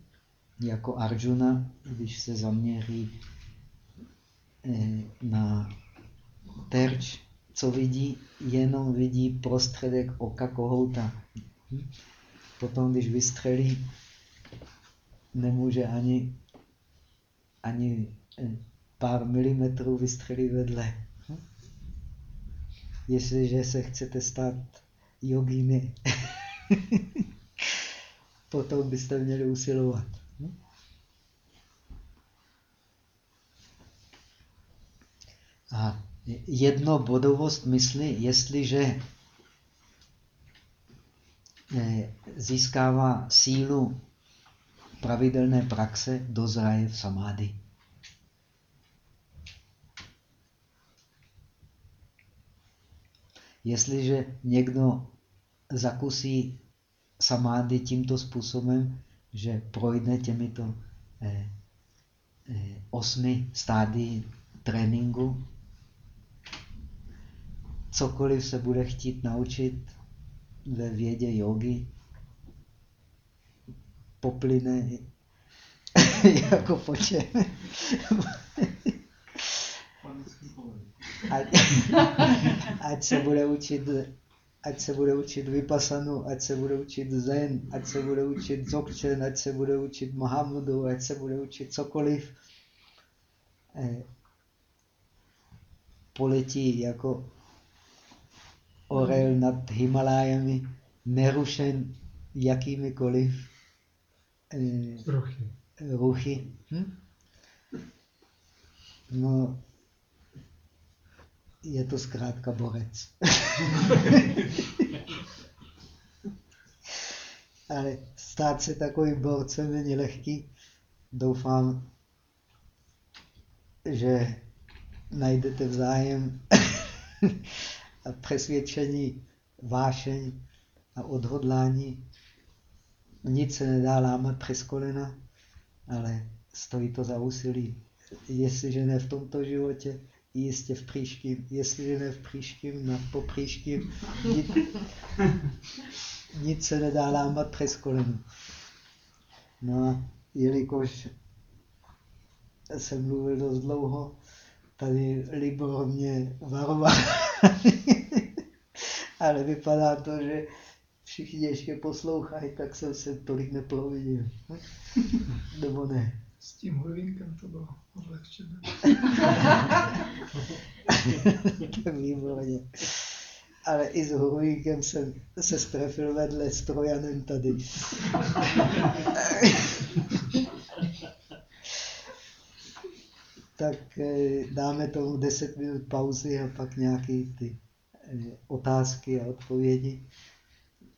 Jako Arjuna, když se zaměří eh, na terč, co vidí? Jenom vidí prostředek oka kohouta. Hm? Potom, když vystřelí, nemůže ani, ani eh, pár milimetrů vystřelí vedle. Jestliže se chcete stát jogíny, potom byste měli usilovat. A jedno bodovost mysli, jestliže eh, získává sílu pravidelné praxe, dozraje v samády. Jestliže někdo zakusí samády tímto způsobem, že projde těmito eh, eh, osmi stádií tréninku, cokoliv se bude chtít naučit ve vědě jogy, poplyne jako po ať, ať se bude učit ať se bude učit Vypasanu, ať se bude učit Zen, ať se bude učit Dzogchen, ať se bude učit Mohamedu, ať se bude učit cokoliv. Eh, poletí jako orel nad Himalájami, nerušen jakýmikoliv eh, ruchy. ruchy. Hm? No, je to zkrátka borec. Ale stát se takovým borcem není lehký. Doufám, že najdete vzájem a přesvědčení, vášeň a odhodlání. Nic se nedá lámat přes kolena, ale stojí to za úsilí. Jestliže ne v tomto životě, jistě v příštím. Jestliže ne v příštím, na po příštím. Nic, nic se nedá lámat přes koleno. No a jelikož jsem mluvil dost dlouho, tady Libor mě varoval. Ale vypadá to, že všichni ještě poslouchají, tak jsem se tolik neplovinil. Nebo ne? S tím hurvínkem to bylo odlehčené. výborně. Ale i s hurvínkem jsem se strefil vedle s Trojanem tady. tak eh, dáme tomu 10 minut pauzy a pak nějaké ty eh, otázky a odpovědi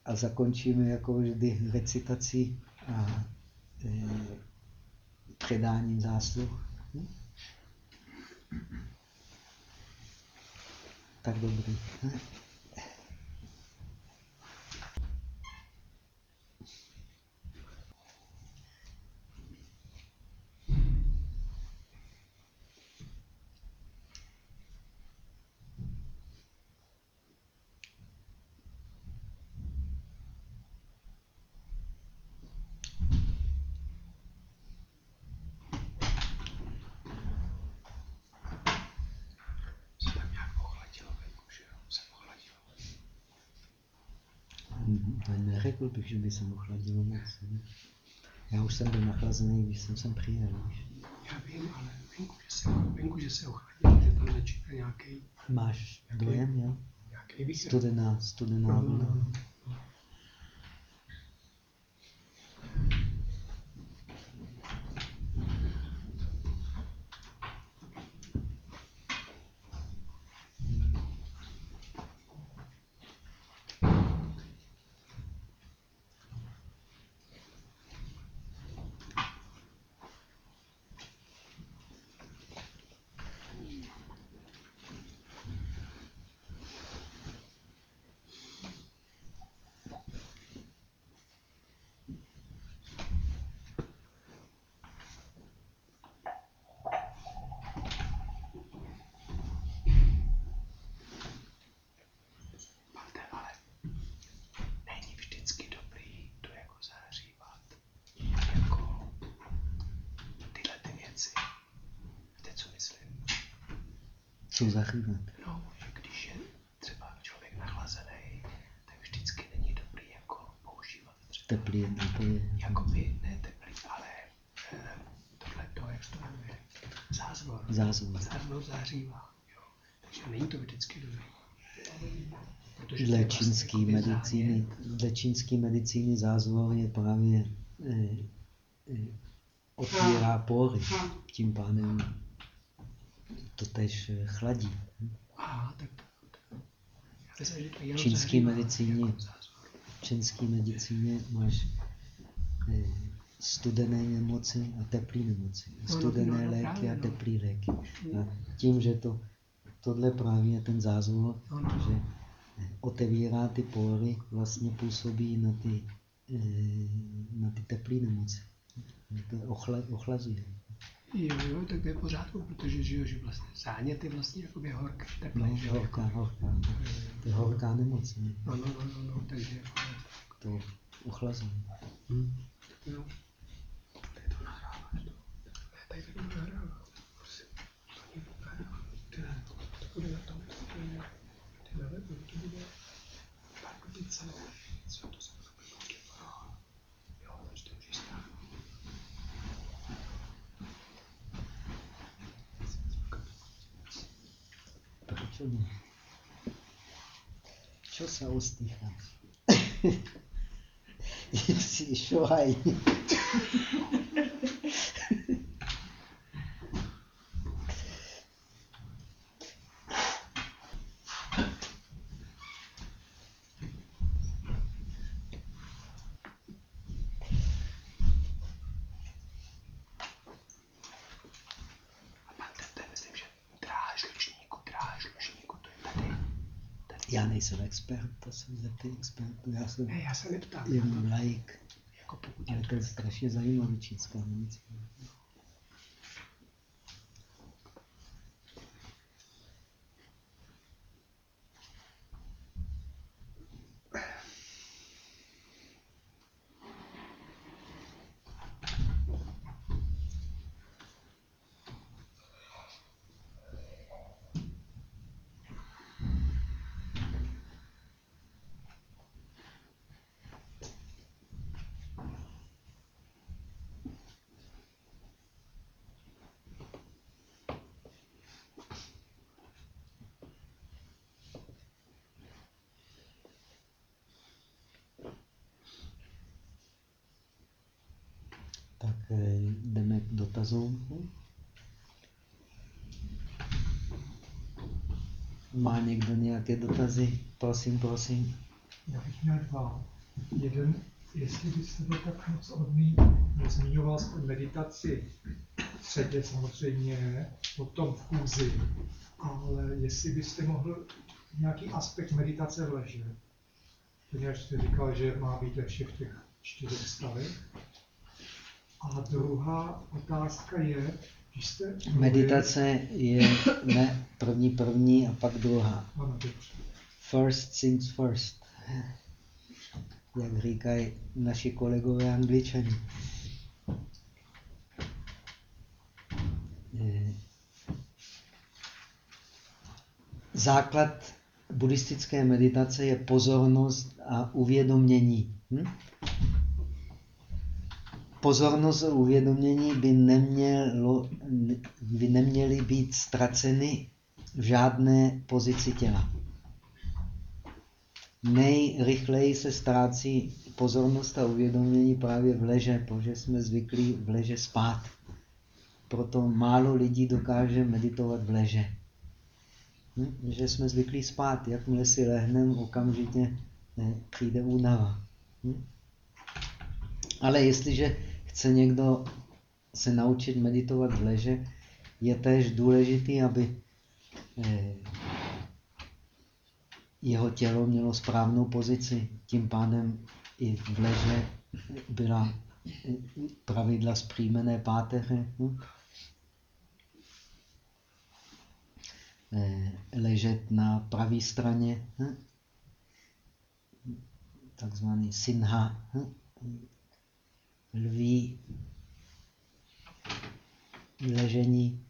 a zakončíme jako vždy recitací a eh, předáním zásluh. Tak dobrý. Neřekl bych, že by se ochladilo moc. Ne? Já už jsem byl nachlazený, když jsem sem přijel. Víš. Já vím, ale venku, že se, venku, že se ochladilo, že tam začíná nějaký, Máš dojem, jo? nějaký vítr. Studená, studená No, no, no. Máte, ale není vždycky dobrý to jako zahřívat. Jako tyhle ty věci. Víte, co myslím? Co zachývat? No, že když je třeba člověk nachlazený, tak vždycky není dobrý jako používat třeba Teplý je napoje. jakoby ne teplý, ale eh, tohle to, jak se to jmenuje, zázvor. Zázvor zahřívá. Jo. Takže není to vždycky dobrý. Protože Dle je čínské medicíny, dle čínské medicíny zázvor je právě eh, eh, otvírá pory. Tím pádem to tež eh, chladí. Aha, tak zahřívá medicíně, jako čínské medicíně máš eh, studené nemoci a teplé nemoci. no, no, Studené no, léky a no. teplé léky. A tím, že to, tohle právě je ten zázvor, No, no. že eh, otevírá ty pory, vlastně působí na ty, eh, na ty teplé nemoci. To ochla, ochlazuje. Jo, jo, tak to je pořádku, protože že, jo, že vlastně zánět je vlastně jakoby No, že jo, horká, jako, horká. To je horká nemoc. Ne? no, no, no, no, no, takže To ochlazuje. jo. Tady to nahráváš, to. Ne, tady to nahrává. Prosím, to někdo nahrává. Ty ne, to bude na tom, to bude, ty na webu, to bude Parkovice, co to se Jo, takže to můžeš stáhnout. Proč ne? Čo sa ostýcháš? si šohaj. Já nejsem expert, to jsem zeptej expertů, já jsem Ne, já se neptám. jenom laik. Jako pokud Ale to je strašně zajímavý čínská medicína. Tak eh, jdeme dotazům. Má někdo nějaké dotazy? Prosím, prosím. Já bych měl dva. Jeden, jestli byste byl tak moc hodný, zmiňoval jste meditaci v samozřejmě, potom v chůzi, ale jestli byste mohl nějaký aspekt meditace v. Poněvadž jste říkal, že má být ve všech těch čtyřech stavech. A druhá otázka je, když jste... mluvil- Meditace je ne první první a pak druhá. First things first. Jak říkají naši kolegové angličani. Eh, Základ buddhistické meditace je pozornost a uvědomění. Hm? Pozornost a uvědomění by, nemělo, by neměly být ztraceny v žádné pozici těla. Nejrychleji se ztrácí pozornost a uvědomění právě v leže, protože jsme zvyklí v leže spát. Proto málo lidí dokáže meditovat v leže. Hm? Že jsme zvyklí spát, jakmile si lehneme, okamžitě ne, přijde únava. Hm? Ale jestliže chce někdo se naučit meditovat v leže, je též důležitý, aby eh, jeho tělo mělo správnou pozici. Tím pádem i v leže byla eh, pravidla zpříjmené páteře. hm? Eh, Ležet na pravé straně, hm? takzvaný sinha, hm? Lví ležení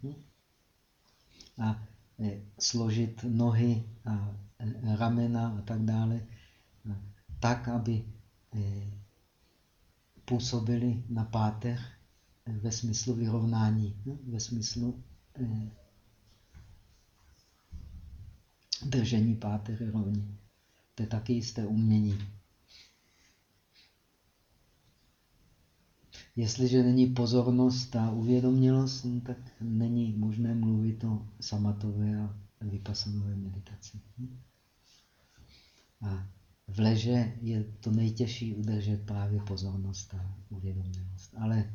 a eh, složit nohy a eh, ramena a tak dále, tak, aby eh, působili na páteř ve smyslu vyrovnání, hm? ve smyslu držení páteře rovně. To je taky jisté umění. Jestliže není pozornost a uvědomělost, no, tak není možné mluvit o samatové a vypasanové meditaci. A v leže je to nejtěžší udržet právě pozornost a uvědomělost. Ale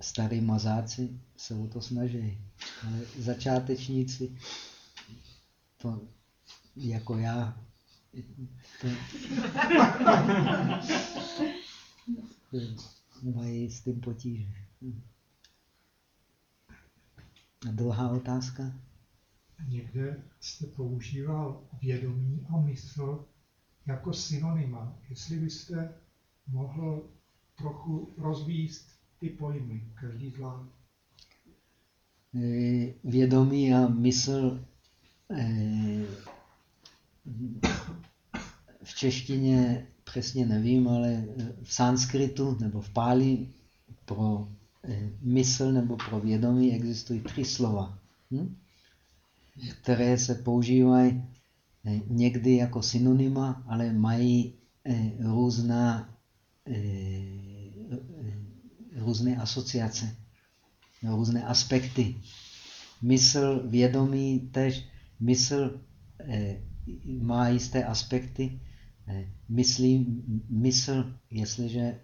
starí mazáci se o to snaží. Ale začátečníci, to jako já, to, mají s tím potíže. A druhá otázka? Někde jste používal vědomí a mysl jako synonyma. Jestli byste mohl trochu rozvíst ty pojmy, každý zvlášť. Eh, Vědomí a mysl eh, v češtině přesně nevím, ale v sanskritu nebo v páli pro eh, mysl nebo pro vědomí existují tři slova, hm? které se používají eh, někdy jako synonyma, ale mají eh, různá, různé asociace, různé aspekty. Mysl, vědomí, tež mysl má jisté aspekty, Myslím, mysl, jestliže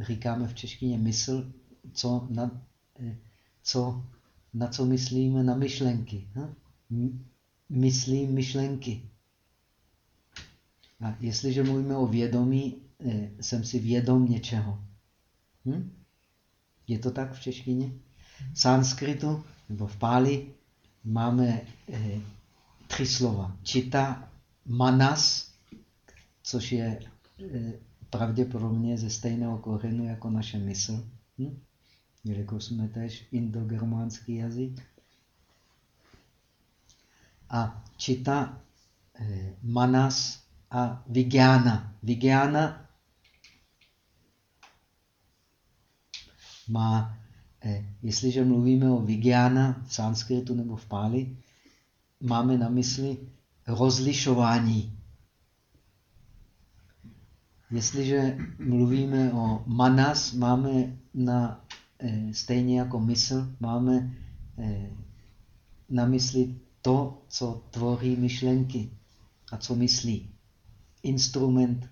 říkáme v češtině mysl, co na, co, na co myslíme? Na myšlenky. Hm? Myslím myšlenky. A jestliže mluvíme o vědomí, eh, jsem si vědom něčeho. Hm? Je to tak v češtině? V sanskritu nebo v páli máme eh, tři slova. Čita, manas, což je eh, pravděpodobně ze stejného kořenu jako naše mysl. Hm? Jelikož jsme tež indogermánský jazyk. A čita, eh, manas a vigyana. Vigyana má, eh, jestliže mluvíme o vigyana v sanskritu nebo v páli, máme na mysli rozlišování. Jestliže mluvíme o manas, máme na, eh, stejně jako mysl, máme eh, na mysli to, co tvoří myšlenky a co myslí. Instrument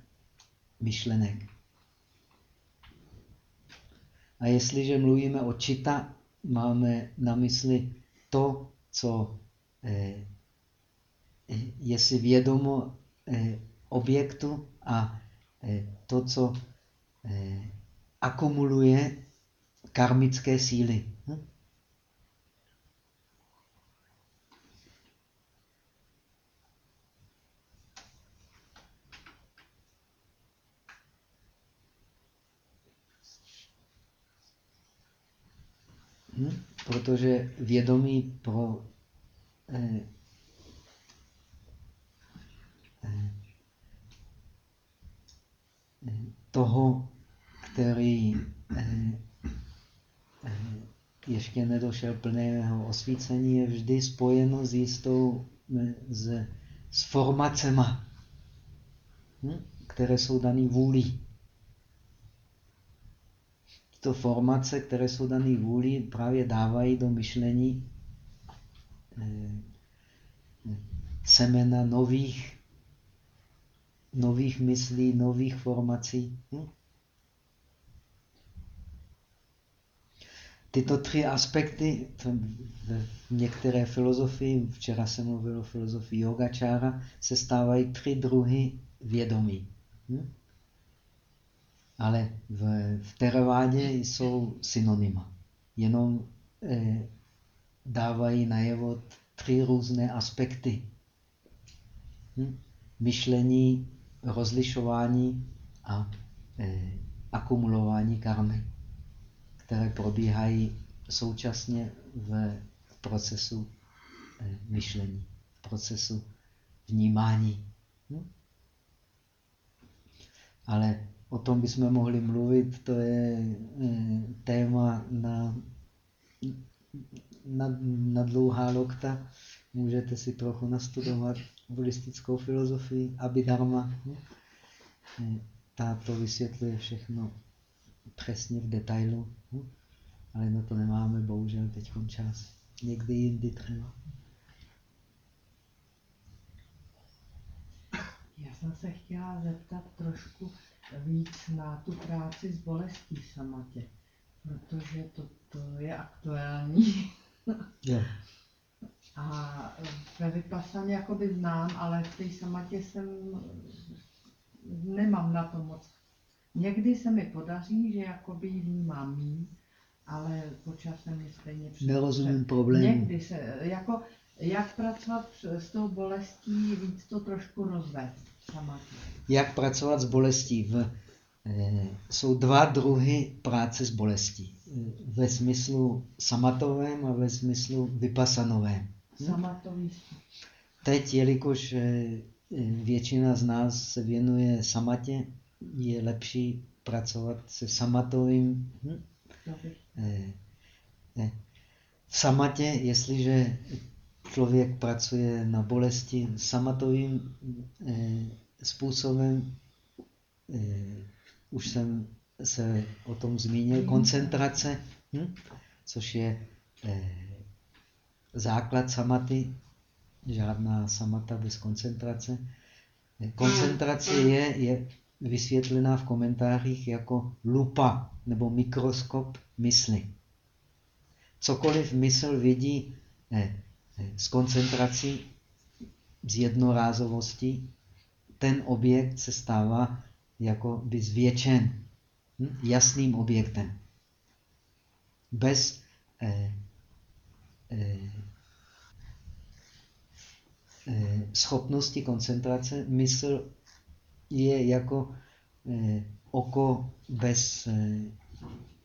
myšlenek. A jestliže mluvíme o čita, máme na mysli to, co eh, je si vědomo objektu a to, co akumuluje karmické síly. Hm? Hm? Protože vědomí pro eh, eh, toho, který eh, eh, ještě nedošel plného osvícení, je vždy spojeno s jistou, s, s formacema, hm? které jsou dané vůlí to formace, které jsou dané vůli, právě dávají do myšlení eh, semena nových, nových myslí, nových formací. Hm? Tyto tři aspekty v některé filozofii, včera jsem mluvil o filozofii yogačára, se stávají tři druhy vědomí. Hm? ale v, v teravádě jsou synonyma. Jenom eh, dávají najevo tři různé aspekty. Hm? Myšlení, rozlišování a eh, akumulování karmy, které probíhají současně v procesu eh, myšlení, v procesu vnímání. Hm? Ale o tom bychom mohli mluvit, to je eh, téma na, na, na dlouhá lokta. Můžete si trochu nastudovat buddhistickou filozofii, Abhidharma. Eh, ta to vysvětluje všechno přesně v detailu, ale na to nemáme bohužel teď čas. Někdy jindy třeba. Já jsem se chtěla zeptat trošku, víc na tu práci s bolestí v samatě, protože to, to je aktuální. Yeah. A ve vypasaně jakoby znám, ale v té samatě jsem nemám na to moc. Někdy se mi podaří, že jakoby vnímám míň, ale počasem je stejně před. Nerozumím problému. Někdy se, jako, jak pracovat s tou bolestí, víc to trošku rozvést jak pracovat s bolestí. V, eh, jsou dva druhy práce s bolestí. Ve smyslu samatovém a ve smyslu vypasanovém. Hm? Samatový. Teď, jelikož eh, většina z nás se věnuje samatě, je lepší pracovat se samatovým. Hm? Eh, eh, v samatě, jestliže člověk pracuje na bolesti samatovým eh, způsobem, eh, už jsem se o tom zmínil, koncentrace, hm? což je eh, základ samaty, žádná samata bez koncentrace. Koncentrace je, je vysvětlená v komentářích jako lupa nebo mikroskop mysli. Cokoliv mysl vidí eh, s koncentrací, z jednorázovostí, ten objekt se stává jako by zvětšen hm? jasným objektem. Bez eh, eh, eh, schopnosti koncentrace mysl je jako eh, oko bez, eh,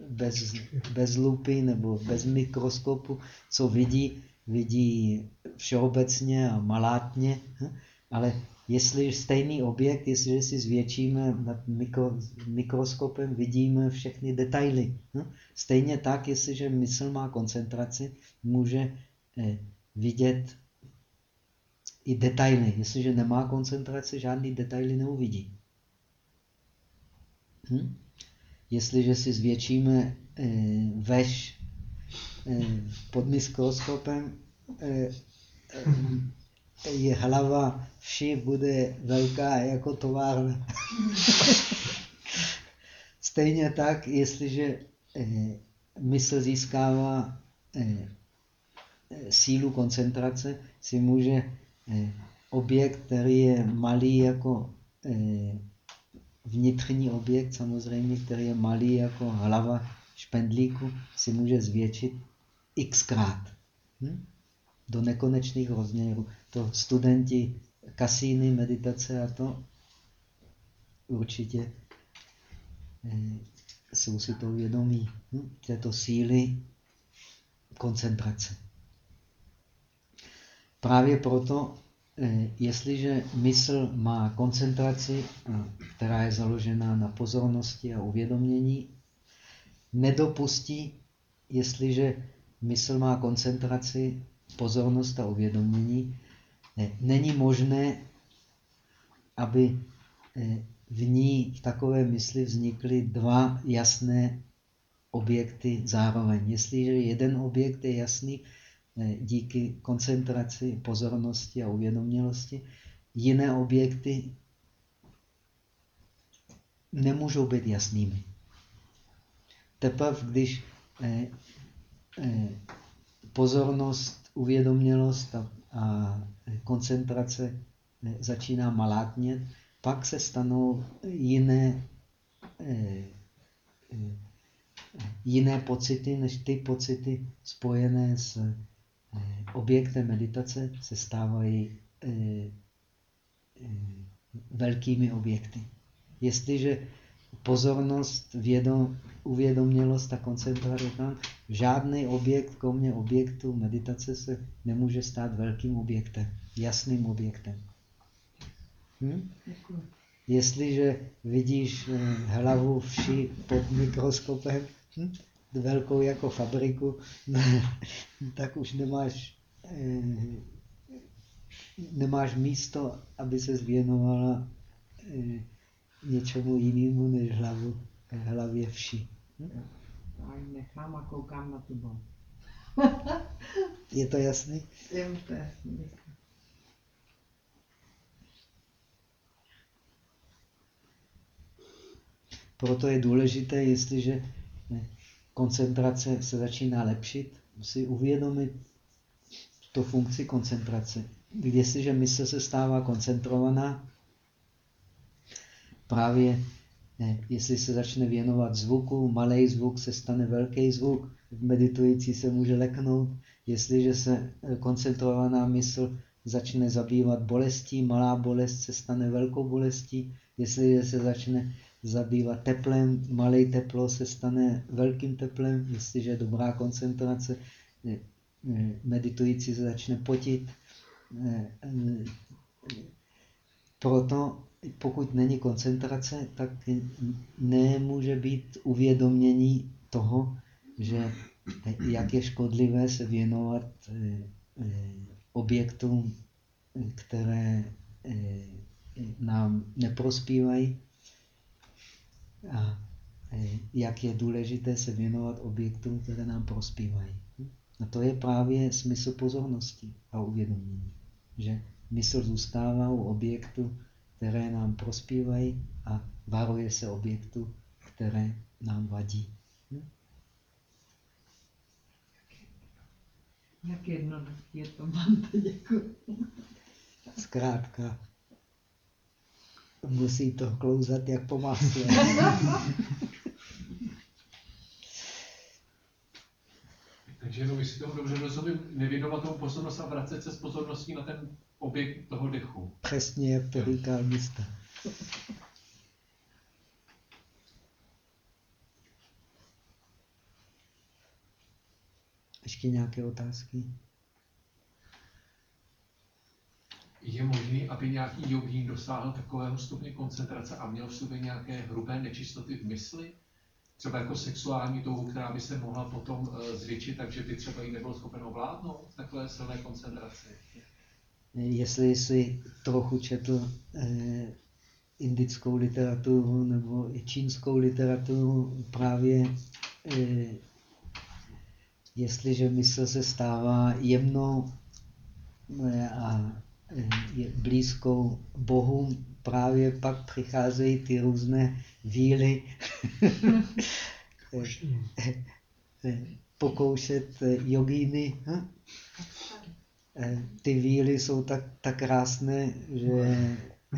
bez, bez lupy nebo bez mikroskopu, co vidí, vidí všeobecně a malátně, hm? ale jestli stejný objekt, jestliže si zvětšíme nad mikro, mikroskopem, vidíme všechny detaily. Hm? Stejně tak, jestliže mysl má koncentraci, může eh, vidět i detaily. Jestliže nemá koncentraci, žádný detaily neuvidí. Hm? Jestliže si zvětšíme eh, veš eh, pod mikroskopem, eh, eh, je hlava vši bude velká jako továrna. Stejně tak, jestliže eh, mysl získává eh, eh sílu koncentrace, si může objekt, který je malý jako vnitřní objekt, samozřejmě, který je malý jako hlava špendlíku, si může zvětšit xkrát. Hm? Do nekonečných rozměrů. To studenti kasíny, meditace a to určitě eh, jsou si to vědomí. Hm? Této síly koncentrace. Právě proto Eh, jestliže mysl má koncentraci, eh, která je založená na pozornosti a uvědomění, nedopustí, jestliže mysl má koncentraci, pozornost a uvědomění, není možné, aby v ní v takové mysli vznikly dva jasné objekty zároveň. Jestliže jeden objekt je jasný, Eh, díky koncentraci pozornosti a uvědomělosti jiné objekty nemůžou být jasnými. Teprve, když eh, eh, pozornost, uvědomělost a, a koncentrace začíná malátnět, pak se stanou jiné, jiné pocity, než ty pocity spojené s Eh, objektem meditace se stávají eh, eh, velkými objekty. Jestliže pozornost, vědom, uvědomělost a koncentrace, žádný objekt, kromě objektu meditace, se nemůže stát velkým objektem, jasným objektem. Hm? Jestliže vidíš hlavu vši pod mikroskopem, hm? velkou jako fabriku, tak už nemáš, eh, nemáš místo, aby se zvěnovala eh, něčemu jinému než hlavu, hlavě vší. Hm? nechám a koukám na tu Je to jasný? Je to jasný. Proto je důležité, jestliže koncentrace se začíná lepšit, si uvědomit to funkci koncentrace. Jestliže mysl se stává koncentrovaná, právě ne, jestli se začne věnovat zvuku, malý zvuk se stane velký zvuk, meditující se může leknout. Jestliže se eh, koncentrovaná mysl začne zabývat bolestí, malá bolest se stane velkou bolestí. Jestliže se začne zabývat teplem. Malé teplo se stane velkým teplem, jestliže je dobrá koncentrace. Meditující se začne potit. Proto, pokud není koncentrace, tak nemůže být uvědomění toho, že jak je škodlivé se věnovat eh, eh, objektům, které eh, nám neprospívají a jak je důležité se věnovat objektům, které nám prospívají. A to je právě smysl pozornosti a uvědomění. Že mysl zůstává u objektu, které nám prospívají a varuje se objektu, které nám vadí. Jak jednoduchý je to, mám to děkuji. Zkrátka, musí to klouzat jak po másle. Takže jenom, jestli tomu dobře rozumím, nevěnovat tomu pozornost a vracet se s pozorností na ten objekt toho dechu. Přesně jak to říká místa. Ještě nějaké otázky? Je možné, aby nějaký jogín dosáhl takového stupně koncentrace a měl v sobě nějaké hrubé nečistoty v mysli? Třeba jako sexuální touhu, která by se mohla potom uh, zvětšit, takže by třeba ji nebyl schopen ovládnout v takové silné koncentraci. Jestli jsi trochu četl eh, indickou literaturu nebo i čínskou literaturu, právě eh, jestliže mysl se stává jemnou eh, a eh, je blízkou Bohu, právě pak přicházejí ty různé víly eh, eh, pokoušet eh, jogíny. Eh, ty víly jsou tak, tak krásné, že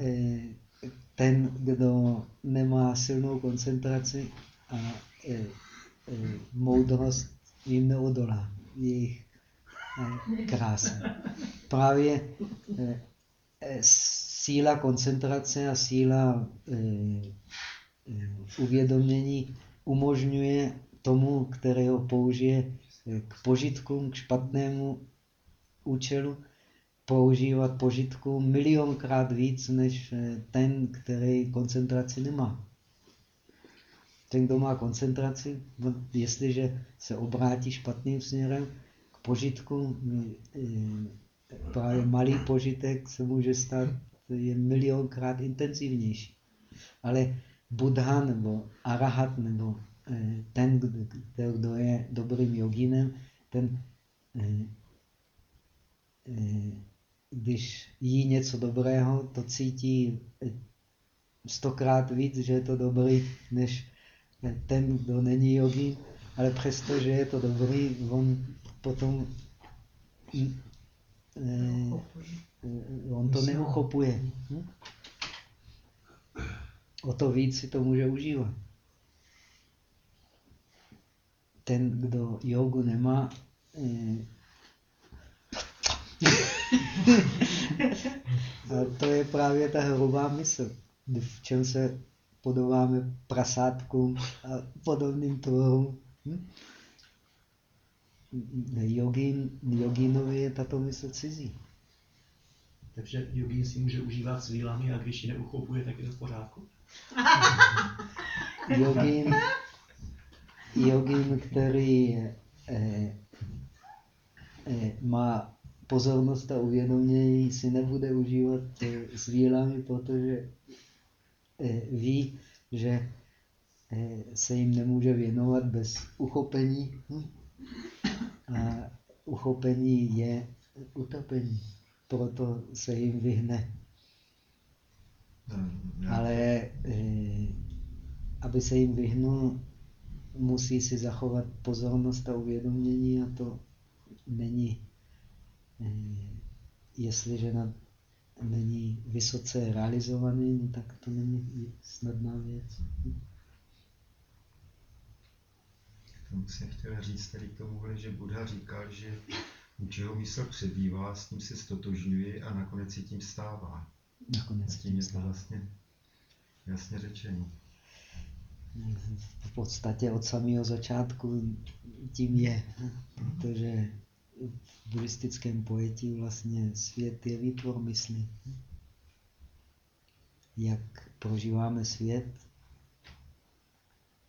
eh, ten, kdo nemá silnou koncentraci a eh, eh, moudrost jim neodolá. Jejich krása. Právě eh, eh, síla koncentrace a síla eh, uvědomění umožňuje tomu, kterého použije eh, k požitkům, k špatnému účelu, používat požitku milionkrát víc, než ten, který koncentraci nemá. Ten, kdo má koncentraci, on- jestliže se obrátí špatným směrem požitku, eh, malý požitek se může stát je milionkrát intenzivnější. Ale Buddha nebo Arahat nebo eh, ten, kdo, je dobrým joginem, ten eh, když jí něco dobrého, to cítí stokrát víc, že je to dobrý, než ten, kdo není jogín, ale přesto, že je to dobrý, on potom eh, eh, on to neuchopuje. O to víc si to může užívat. Ten, kdo jogu nemá, eh, a to je právě ta hrubá mysl, v čem se podobáme prasátkům a podobným tvorům. Hm? Jogín, jogínovi je tato mysl cizí. Takže jogín si může užívat s vílami a když ji neuchopuje, tak je to v pořádku. Jogín, jogín který eh, eh, má pozornost a uvědomění, si nebude užívat eh, s vílami, protože eh, ví, že eh, se jim nemůže věnovat bez uchopení. Hm? A uchopení je utopení, proto se jim vyhne. Ale eh, aby se jim vyhnul, musí si zachovat pozornost a uvědomění a to není, eh, jestliže na, není vysoce realizovaný, no tak to není snadná věc. Tomu jsem chtěl říct tady k tomuhle, že Buddha říkal, že u čeho mysl přebývá, s tím se stotožňuje a nakonec si tím stává. Nakonec A tím je to vlastně jasně řečeno. v podstatě od samého začátku tím je, protože v buddhistickém pojetí vlastně svět je výtvor mysli. Jak prožíváme svět,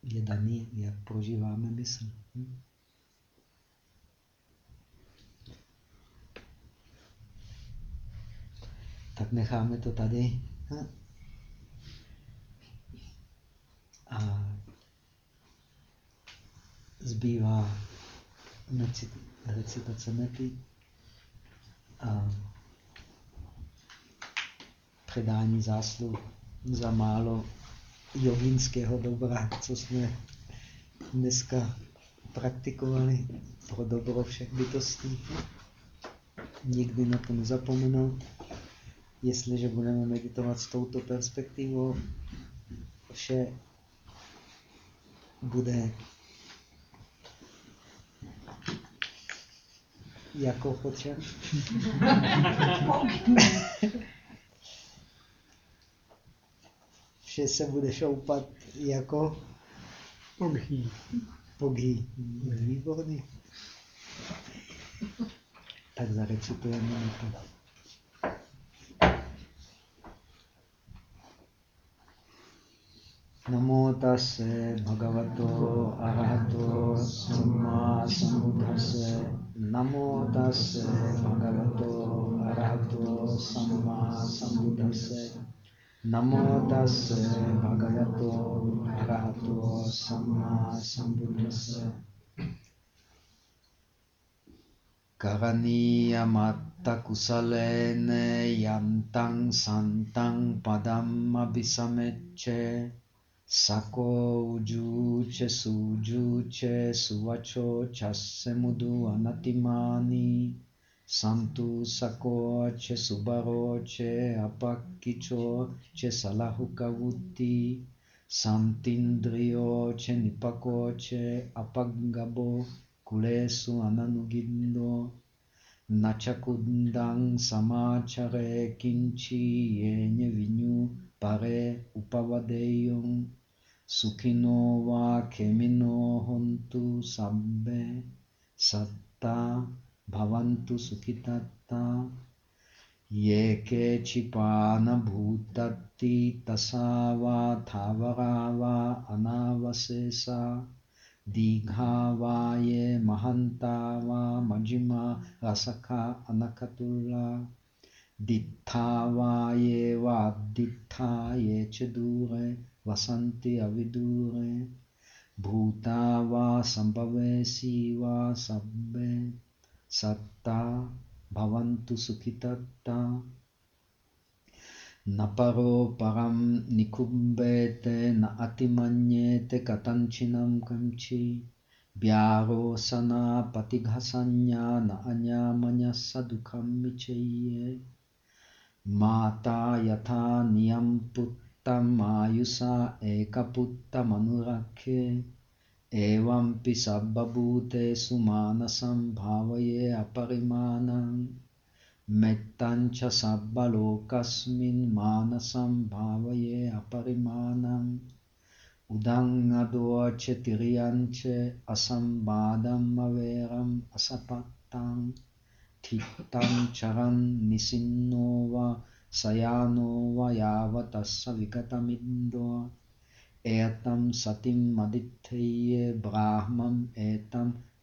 je daný, jak prožíváme mysl. Tak necháme to tady. A zbývá recitace mety a předání zásluh za málo joginského dobra, co jsme dneska praktikovali pro dobro všech bytostí. Nikdy na to nezapomenout. jestliže budeme meditovat s touto perspektivou, vše bude jako po Vše se bude šoupat jako Poghi. pogý. Výborný. Tak zarecitujeme to. Namo tase bhagavato arahato samma sambuddhase. Namo tase bhagavato arahato samma sambuddhase. Namo tase bhagavato arahato samma sambuddhase. Karaniya matta kusalene yantang santang padam abhisamecce. Sako ujuče sujuče suvačo čase mudu anatimani santu sakoče subaroče apakičo če salahukavuti santindrioče nipakoče apagabo kulesu ananugindo načakundang samachare kinchi yenye vinyu pare upavadeyum Sukino va kemino hontu sabbe satta bhavantu sukitatta yeke chipana bhutatti tasava thavarava anavasesa digha ye mahantava majima rasaka anakatulla dittha ye va dittha ye chedure vasanti avidure bhuta va sambhavesi va sabbe satta bhavantu sukhitatta naparo param nikumbete na atimanyete katanchinam kamchi Bhyaro sana patighasanya na anyamanya sadukam micheye Mata yatha niyam puttam ayusa ekaputtam anurakhe Evampi sabbabhute sumanasam bhavaye aparimanam Mettancha sabbalokasmin manasam bhavaye aparimanam Udang adoche tiriyanche asambadam averam asapattam Thittam charan nisinnova sayanova yavatassa vikatamindo etam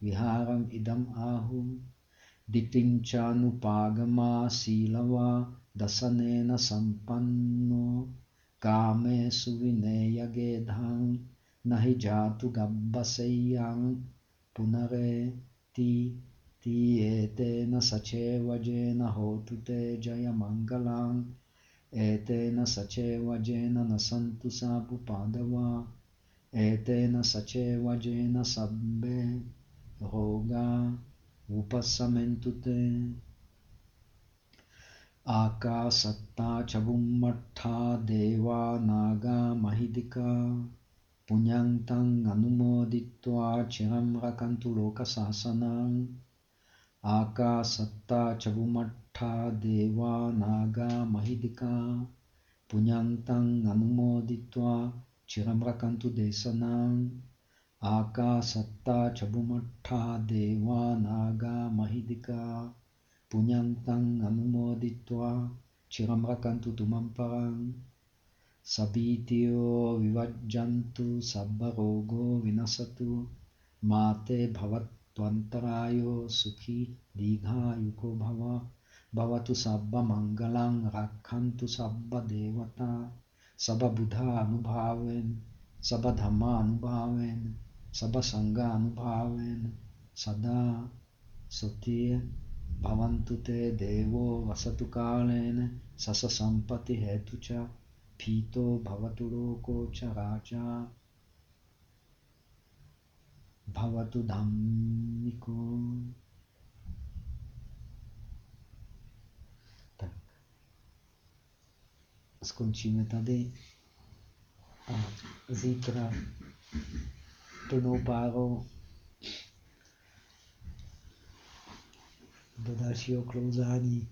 viharam idam ahum Ditinčanupagama silava dasanena sampanno kame suvineya gedhang nahi jatu gabbaseyang punare ti ti etena sachevajena hotute jaya mangalang etena sachevajena nasantu sapu padava etena sachevajena sabbe roga upassamentute akasatta chabummattha deva naga mahidika punyantang anumoditva chiram rakantu lokasasanang akasatta chabummattha deva naga mahidika. Punyantang anumoditva chiram rakantu chabumattha deva naga mahidika punyantang anumoditva chiram rakantu tumam parang sabityo vivajjantu sabbarogo vinasatu mate bhavatvantarayo sukhi digha yuko bhava bhavatu sabba mangalang rakhantu sabba devata sabba buddha भवतु सर्वमङ्गलं रक्षन्तु सर्वदेवता सर्वबुधानुभावेन सर्वधर्मानुभावेन सर्वसङ्गानुभावेन सदा सुतीय भवन्तु ते देवो वसतु कालेन सससम्पत्तिहेतु च फीतो भवतु लोको च राजा। भवतु धम्मिको skončíme tady. A zítra plnou párou do dalšího klouzání